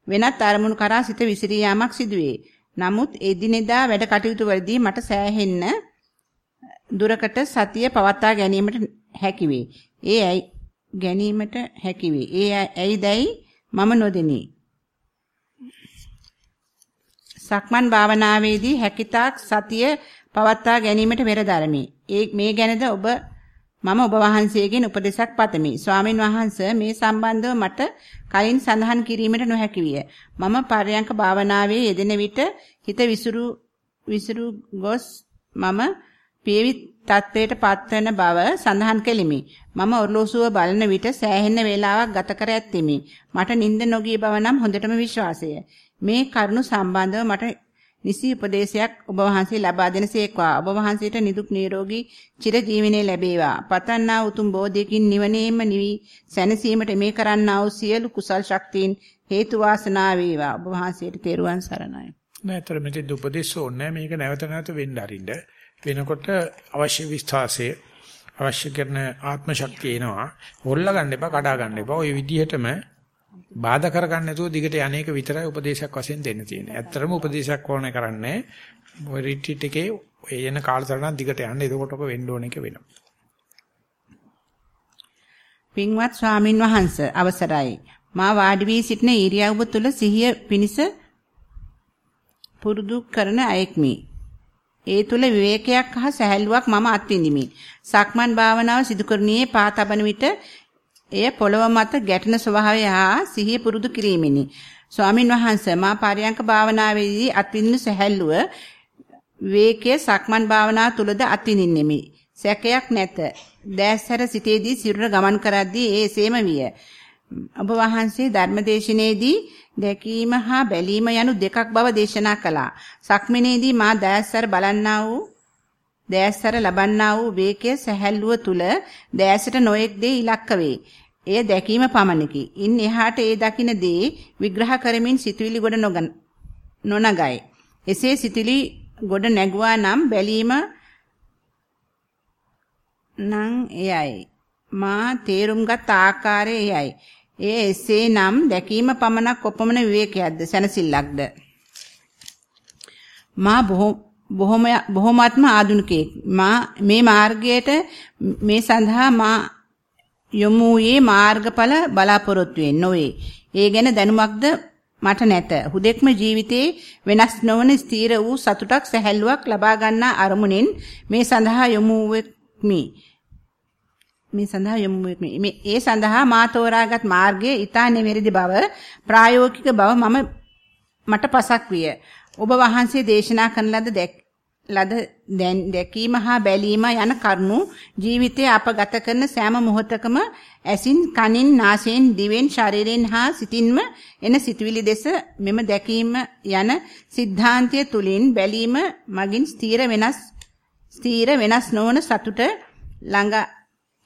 වෙනත් අරමුණු කරා සිත විසිරී යාමක් සිදුවේ. නමුත් එදිනෙදා වැඩ කටයුතු වලදී මට සෑහෙන්න දුරකට සතිය පවත්වා ගැනීමට හැකි වේ. ඒ ඇයි ගැනීමට හැකි වේ. ඒ ඇයිදයි මම නොදෙනි. සක්මන් භාවනාවේදී හැකිතාක් සතිය පවත්වා ගැනීමට පෙරදරමි. ඒ මේ ගැනද ඔබ මම ඔබ වහන්සේගෙන් උපදෙසක් පතමි. ස්වාමින් වහන්සේ මේ සම්බන්ධව මට කයින් සඳහන් කිරීමට නොහැකි විය. මම පරයන්ක භාවනාවේ යෙදෙන විට හිත විසිරු විසිරු ගොස් මම පියවි තත්වයට පත්වන බව සඳහන් කෙලිමි. මම ඔරලෝසුව බලන විට සෑහෙන වේලාවක් ගත කර ඇත්තිමි. මට නිින්ද නොගිය බව නම් හොඳටම විශ්වාසය. මේ කරුණු සම්බන්ධව මට නිසි උපදේශයක් ඔබ වහන්සේ ලබා දෙනසේක්වා. ඔබ වහන්සේට නිදුක් නිරෝගී චිර ජීවනයේ ලැබේවා. පතන්නා උතුම් බෝධියකින් නිවනේම නිවි සැනසීමට මේ කරන්නා වූ සියලු කුසල් ශක්තියින් හේතු වාසනා වේවා. ඔබ වහන්සේට තෙරුවන් සරණයි. නැතර මෙතෙන් උපදේශ ඕනේ මේක නැවත නැවත වෙන්න අරින්න. වෙනකොට අවශ්‍ය විශ්වාසය අවශ්‍ය කරන ආත්ම ශක්තිය එනවා. හොල්ලා ගන්න එපා, කඩා ගන්න එපා. ওই විදිහටම බාධා කරගන්න නැතුව දිගට යන්නේක විතරයි උපදේශයක් වශයෙන් දෙන්න තියෙන්නේ. ඇත්තටම උපදේශයක් ඕනේ කරන්නේ ඔය රිට්‍රීට් එකේ ඔය එන කාලසටහන දිගට යන්න. එතකොට ඔක වෙන්න ඕන එක වෙනවා. පින්වත් ස්වාමින් වහන්සේ අවසරයි. මා වාඩි වී සිටින ඉරියව්ව තුල සිහිය පිනිස පුරුදු කරන අයෙක්මි. ඒ තුල විවේකයක් හා සැහැල්ලුවක් මම අත්විඳිමි. සක්මන් භාවනාව සිදු කරණියේ පා තබන විට එය පොළව මත ගැටෙන ස්වභාවය හා සිහිය පුරුදු කිරීමෙනි. ස්වාමින් වහන්සේ මා පාරයන්ක භාවනාවේදී අත්විඳින සැහැල්ලුව වේකයේ සක්මන් භාවනාව තුලද අත්විඳින්නෙමි. සැකයක් නැත. දැස්සර සිටේදී සිරුර ගමන් කරද්දී ඒ එසේම විය. ඔබ වහන්සේ ධර්මදේශනයේදී දැකීම හා බැලීම යනු දෙකක් බව දේශනා කළා. සක්මනේදී මා දැස්සර බලන්නා වූ දැස්සර ලබන්නා වූ වේකයේ සැහැල්ලුව තුල දැසට නොඑක් දේ ඉලක්ක වේ. එය දැකීම පමණකි. ඉන් එහාට ඒ දකින දේ විග්‍රහ කරමින් සිතුවිලි ගොඩ නොනගයි. එසේ සිතුවිලි ගොඩ නැගුවා නම් බැලීම නම් එයයි. මා තේරුම්ගත් ආකාරය එයයි. එය එසේ නම් දැකීම පමණක් කොපමණ විවේකයක්ද සැනසෙල්ලක්ද මා බොහොම බොහොමත්ම ආධුනිකයෙක් මා මේ මාර්ගයට මේ සඳහා මා යොමු වූයේ මාර්ගඵල බලාපොරොත්තුවෙන් නොවේ. ඒ ගැන දැනුමක්ද මට නැත. හුදෙක්ම ජීවිතේ වෙනස් නොවන ස්ථීර වූ සතුටක් සැහැල්ලුවක් ලබා ගන්නා අරමුණෙන් මේ සඳහා යොමු වෙමි. මේ සඳහා යොමු වෙමි. මේ ඒ සඳහා මා තෝරාගත් මාර්ගයේ ඊතා නිවැරදි බව ප්‍රායෝගික බව මම මට පසක් විය. ඔබ වහන්සේ දේශනා කරන ලද ලද දැකීම හා බැලීම යන කරුණු ජීවිතයේ අප ගත කරන සෑම මොහොතකම ඇසින් කනින් නාසයෙන් දිවෙන් ශරීරයෙන් හා සිතින්ම එන සිතුවිලි දෙස මෙම දැකීම යන સિદ્ધාන්තය තුලින් බැලීම මගින් ස්ථීර වෙනස් ස්ථීර වෙනස් නොවන සතුට ළඟ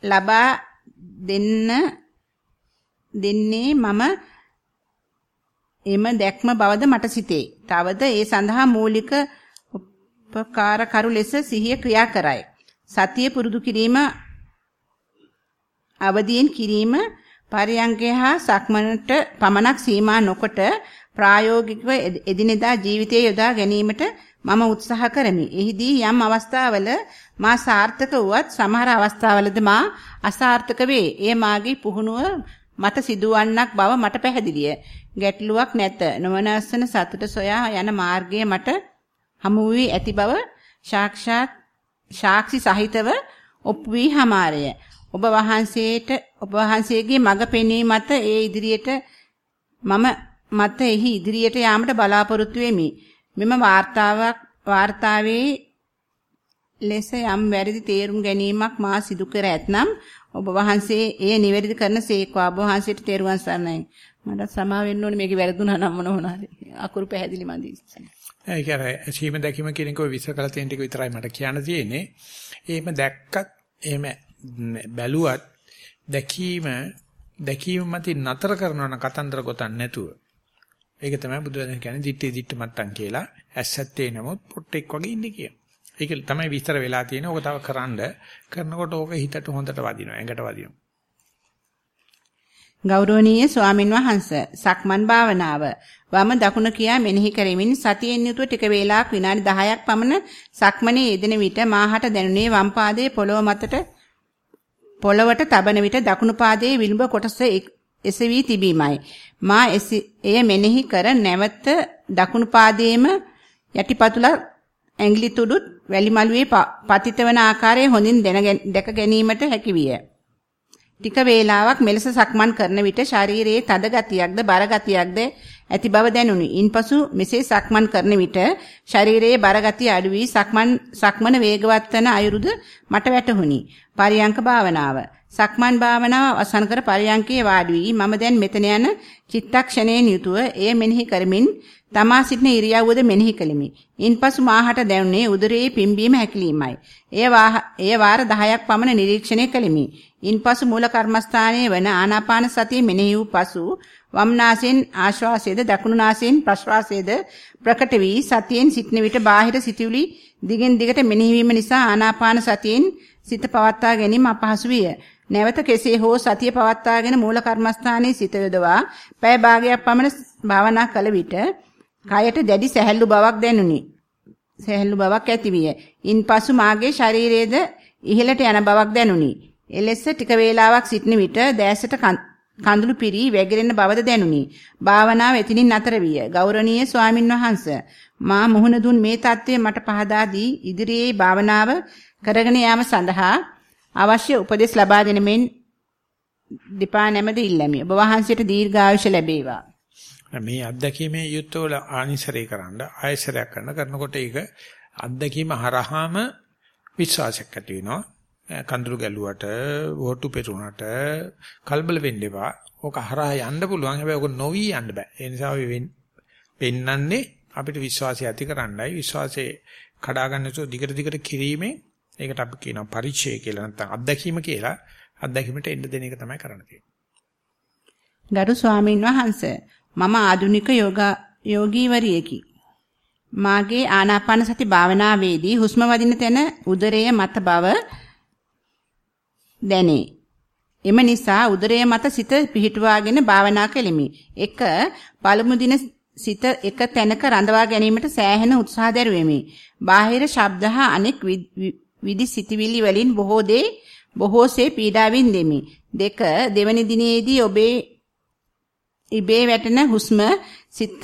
ලබා දෙන්න දෙන්නේ මම එම දැක්ම බවද මට සිතේ. තවද ඒ සඳහා මූලික උපකාරකරු ලෙස සිහිය ක්‍රියා කරයි. සතිය පුරුදු කිරීම අවදියෙන් කිරීම පරියංගය හා සක්මනට පමණක් සීමා නොකොට ප්‍රායෝගිකව එදිනෙදා ජීවිතයේ යොදා ගැනීමට මම උත්සාහ කරමි. එහිදී යම් අවස්ථාවල මා සාර්ථක වුවත් සමහර අවස්ථාවලද මා අසාර්ථක වේ. එය මාගේ පුහුණුව මට සිදුවන්නක් බව මට පැහැදිලිය. ගැටලුවක් නැත. නොවනස්සන සතුට සොයා යන මාර්ගය මට හමු වී ඇති බව සාක්ෂාත් සාක්ෂි සහිතව ඔප්පු වී හමාරය. ඔබ වහන්සේට ඔබ වහන්සේගේ මඟ පෙනී මත ඒ ඉදිරියට මම මත එහි ඉදිරියට යාමට බලාපොරොත්තු වෙමි. මෙම වාර්තාවක් වාර්තාවේ ලෙස යම් වැරදි තේරුම් ගැනීමක් මා සිදු කර ඇතනම් ඔබ වහන්සේ එය නිවැරදි කරන සේක්වා ඔබ වහන්සේට තේරුවන් සරණයි. මට සමා වෙන්න ඕනේ මේකේ වැරදුනා නම් මොන වුණාද? අකුරු පැහැදිලි මදි. ඒ කියන්නේ සීම දැකීම කියන එක විස්තර කරලා තියෙන ටික විතරයි මට කියන්න තියෙන්නේ. එහෙම දැක්කත් එහෙම බැලුවත් දැකීම දැකීම මතින් නතර කරනවා නම් කතන්දර ගොතන්න නැතුව. ඒක තමයි බුදුරජාණන් කියන්නේ දිත්තේ දිත්ත මත්තන් කියලා. ඇස්සත්තේ නමුත් පොට්ටෙක් වගේ ඉන්නේ කියන. ඒක තමයි විස්තර වෙලා තියෙන්නේ. ඕක තව කරන්න කරනකොට ඕක හිතට හොඳට වදිනවා. ඇඟට වදිනවා. ගෞරවනීය ස්වාමින් වහන්සේ සක්මන් භාවනාව වම දකුණ කියා මෙනෙහි කරමින් සතියෙන් යුතුව ටික වේලාවක් විනාඩි 10ක් පමණ සක්මනේ යෙදෙන විට මාහට දැනුනේ වම් පාදයේ පොළොව මතට පොළවට තබන විට දකුණු පාදයේ විලුඹ කොටස එසවි තිබීමයි මා එය මෙනෙහි කර නැවත දකුණු පාදයේම යටිපතුල ඇඟිලි තුඩුත් වැලි මළුවේ පතිත වන ආකාරය හොඳින් දැක ගැනීමට හැකි විය. ටික වේලාවක් මෙලෙස සක්මන් කරන විට ශරීරයේ තද ගතියක්ද බර ගතියක්ද ඇති බව දැනුනි. ඉන්පසු මෙසේ සක්මන් කරන විට ශරීරයේ බර ගතිය අඩු වී සක්මන් සක්මන වේගවත් වන අයුරුද මට වැටහුණි. පරියංක භාවනාව. සක්මන් භාවනාව අවසන් කර පරියංකේ වාඩි වී මම දැන් මෙතන යන චිත්තක්ෂණයෙන් යුතුව එය මෙනෙහි කරමින් තමා සිටින ඉරියව්වද මෙනෙහි කළෙමි. ඉන්පසු මාහට දැනුනේ උදරයේ පිම්බීම හැකිලීමයි. එය එය වාර 10ක් පමණ නිරීක්ෂණය කළෙමි. ඉන්පසු මූල කර්මස්ථානයේ වන ආනාපාන සතිය මෙනෙහි වූ පසු වම් නාසයෙන් ආශ්වාසයේද දකුණු නාසයෙන් ප්‍රශ්වාසයේද ප්‍රකට වී සතියෙන් සිටින විට බාහිර සිතුවිලි දිගින් දිගට මෙනෙහි වීම නිසා ආනාපාන සතියෙන් සිත පවත්වා ගැනීම අපහසු විය. නැවත කෙසේ හෝ සතිය පවත්වාගෙන මූල කර්මස්ථානයේ සිත යොදවා පැය භාගයක් පමණ භාවනා කළ විට කයට දැඩි සැහැල්ලු බවක් දැනුනි. සැහැල්ලු බවක් ඇතිවිය. ඉන්පසු මාගේ ශරීරයේද ඉහළට යන බවක් දැනුනි. එලෙස ටික වේලාවක් සිටින විට දැසට කඳුළු පිරී වැగిරෙන බවද දැනුනි. භාවනාව එතනින් නතර විය. ගෞරවනීය ස්වාමින් වහන්සේ මා මුහුණ දුන් මේ தත්ත්වය මට පහදා දී ඉදිරියේ භාවනාව කරගෙන යාම සඳහා අවශ්‍ය උපදෙස් ලබා දෙන මෙන් දීපා නැමද ඉල්ලමි. ඔබ වහන්සේට දීර්ඝායුෂ ලැබේවා. මේ අත්දැකීමේ යුත්වල ආනිසරේ කරන්න ආයසරයක් කරන කරනකොට ඒක අත්දැකීම හරහාම විශ්වාසයක් ඇති වෙනවා. කඳුළු ගැලුවට, වෝටු පෙරුණට කලබල වෙන්න එපා. ඕක හරහා යන්න පුළුවන්. හැබැයි ඕක නොවි යන්න බෑ. ඒ නිසා අපි පෙන්නන්නේ අපිට විශ්වාසය ඇති කරන්නයි. විශ්වාසයේ කඩා ගන්න තු දිගට දිගට කිරීමෙන් ඒකට අපි කියනවා පරිචය කියලා නැත්නම් අත්දැකීම කියලා. අත්දැකීමට එන්න දෙන එක තමයි කරන්න තියෙන්නේ. ගරු ස්වාමීන් වහන්සේ මම ආධුනික යෝගා යෝගීවරියකි. මාගේ ආනාපාන සති භාවනාවේදී හුස්ම වදින තැන උදරයේ මත බව දැනේ. එම නිසා උදරයේ මත සිත පිහිටුවාගෙන භාවනා කෙලිමි. 1. පළමු දින සිත එක තැනක රඳවා ගැනීමට සෑහෙන උත්සාහ දැරුවෙමි. බාහිර ශබ්ද හා අනෙක් විදි සිටිවිලි වලින් බොහෝ දේ බොහෝසේ පීඩා වින්දෙමි. 2. දෙවැනි දිනේදී ඔබේ ඉබේ වැටෙන හුස්ම සිත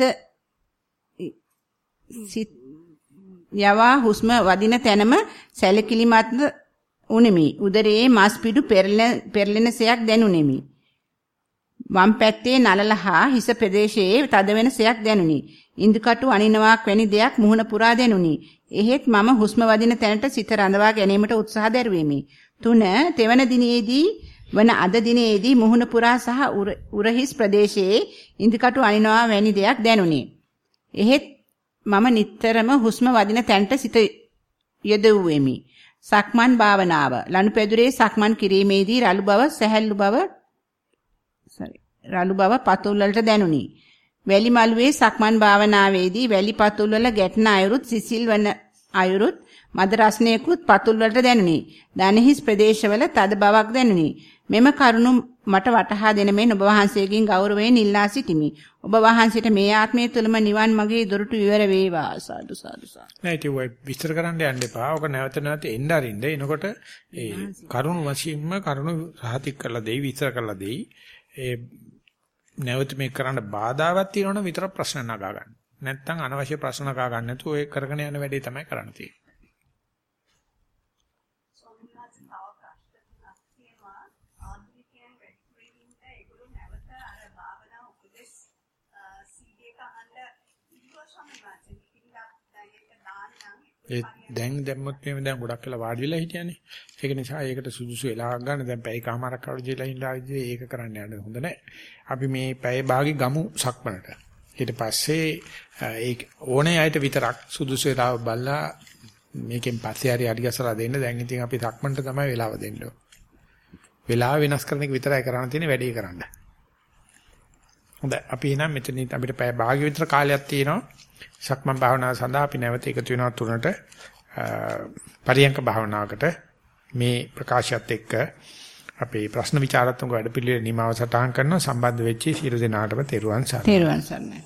සිත යවා හුස්ම වදින තැනම සැලකිලිමත් උනිමි. උදරයේ මස් පිඩු පෙරලෙන සයක් දැනුනිමි. වම් පැත්තේ නලලහා හිස ප්‍රදේශයේ තද වෙනසයක් දැනුනි. ඉන්දුකටු අනිනවාක් වැනි දෙයක් මුහුණ පුරා දැනුනි. එහෙත් මම හුස්ම වදින තැනට සිත රඳවා ගැනීමට උත්සාහ දැරුවෙමි. 3 තෙවන දිනේදී වන අද දිනේදී මුහුණ පුරා සහ උරහිස් ප්‍රදේශයේ ඉන්දිකටු අනිනවා වැනි දෙයක් දැනුනි. එහෙත් මම නිතරම හුස්ම වදින තැනට සිත යෙදුවෙමි. සක්මන් භාවනාව ලනුපැදුරේ සක්මන් කිරීමේදී රළු බව සැහැල්ලු බව sorry රළු බව පතුල් වලට දැනුනි. වැලි මළුවේ සක්මන් භාවනාවේදී වැලි පතුල් වල ගැටෙන අයුරුත් සිසිල් වන අයුරුත් මද රස්නයකුත් පතුල් වලට දැනුනි. දනහිස් ප්‍රදේශවල තද බවක් දැනුනි. මෙම කරුණු මට වටහා දෙන මෙන් ඔබ වහන්සේගෙන් ගෞරවයෙන් ඉල්ලා සිටිමි. ඔබ වහන්සේට මේ ආත්මය තුළම නිවන් මගේ දොරටු විවර වේවා. සාදු සාදු සාදු. නෑ ඒක විස්තර කරන්න යන්න එපා. ඔක නැවත නැවත එන්න අරින්න. එනකොට ඒ කරුණු වශයෙන්ම කරුණු සහතික කරලා දෙයි විස්තර කරලා දෙයි. ඒ නැවත මේක කරන්න බාධාවක් තියෙනවනම් විතර ප්‍රශ්න නගා ගන්න. නැත්තම් අනවශ්‍ය ප්‍රශ්න නගා ගන්න නැතුව ඔය කරගෙන යන වැඩේ තමයි කරන්න තියෙන්නේ. ඒ දැන් දැම්මොත් මේ දැන් ගොඩක් වෙලා වාඩි වෙලා හිටියනේ. ඒක නිසා ඒකට සුදුසු වෙලාවක් ගන්න දැන් පැය කමාරක් අවුරුදු ඉඳලා ඉඳලා ඒක කරන්න යන්න හොඳ නැහැ. අපි මේ පැය භාගේ ගමු සක්මනට. ඊට පස්සේ ඒ ඕනේ අයට විතරක් සුදුසු වෙලාව බලලා මේකෙන් පස්සේ හරි හරි ගසලා දෙන්න. දැන් ඉතින් අපි සක්මනට තමයි වෙලාව දෙන්න වෙලාව වෙනස් කරන එක විතරයි කරන්න තියෙන්නේ වැඩේ කරන්න. හොඳයි අපි එහෙනම් මෙතනින් අපිට පැය භාගය විතර කාලයක් තියෙනවා. සක්මන් භාවනාව සඳහා අපි නැවත එකතු වෙනවා තුනට පරියංක භාවනාවකට මේ ප්‍රකාශයත් එක්ක අපේ ප්‍රශ්න විචාරාත්මක වැඩපිළිවෙල නිමාව සටහන් කරනවා සම්බන්ධ වෙච්ච සියලු දෙනාටම තෙරුවන් සරණයි. තෙරුවන් සරණයි.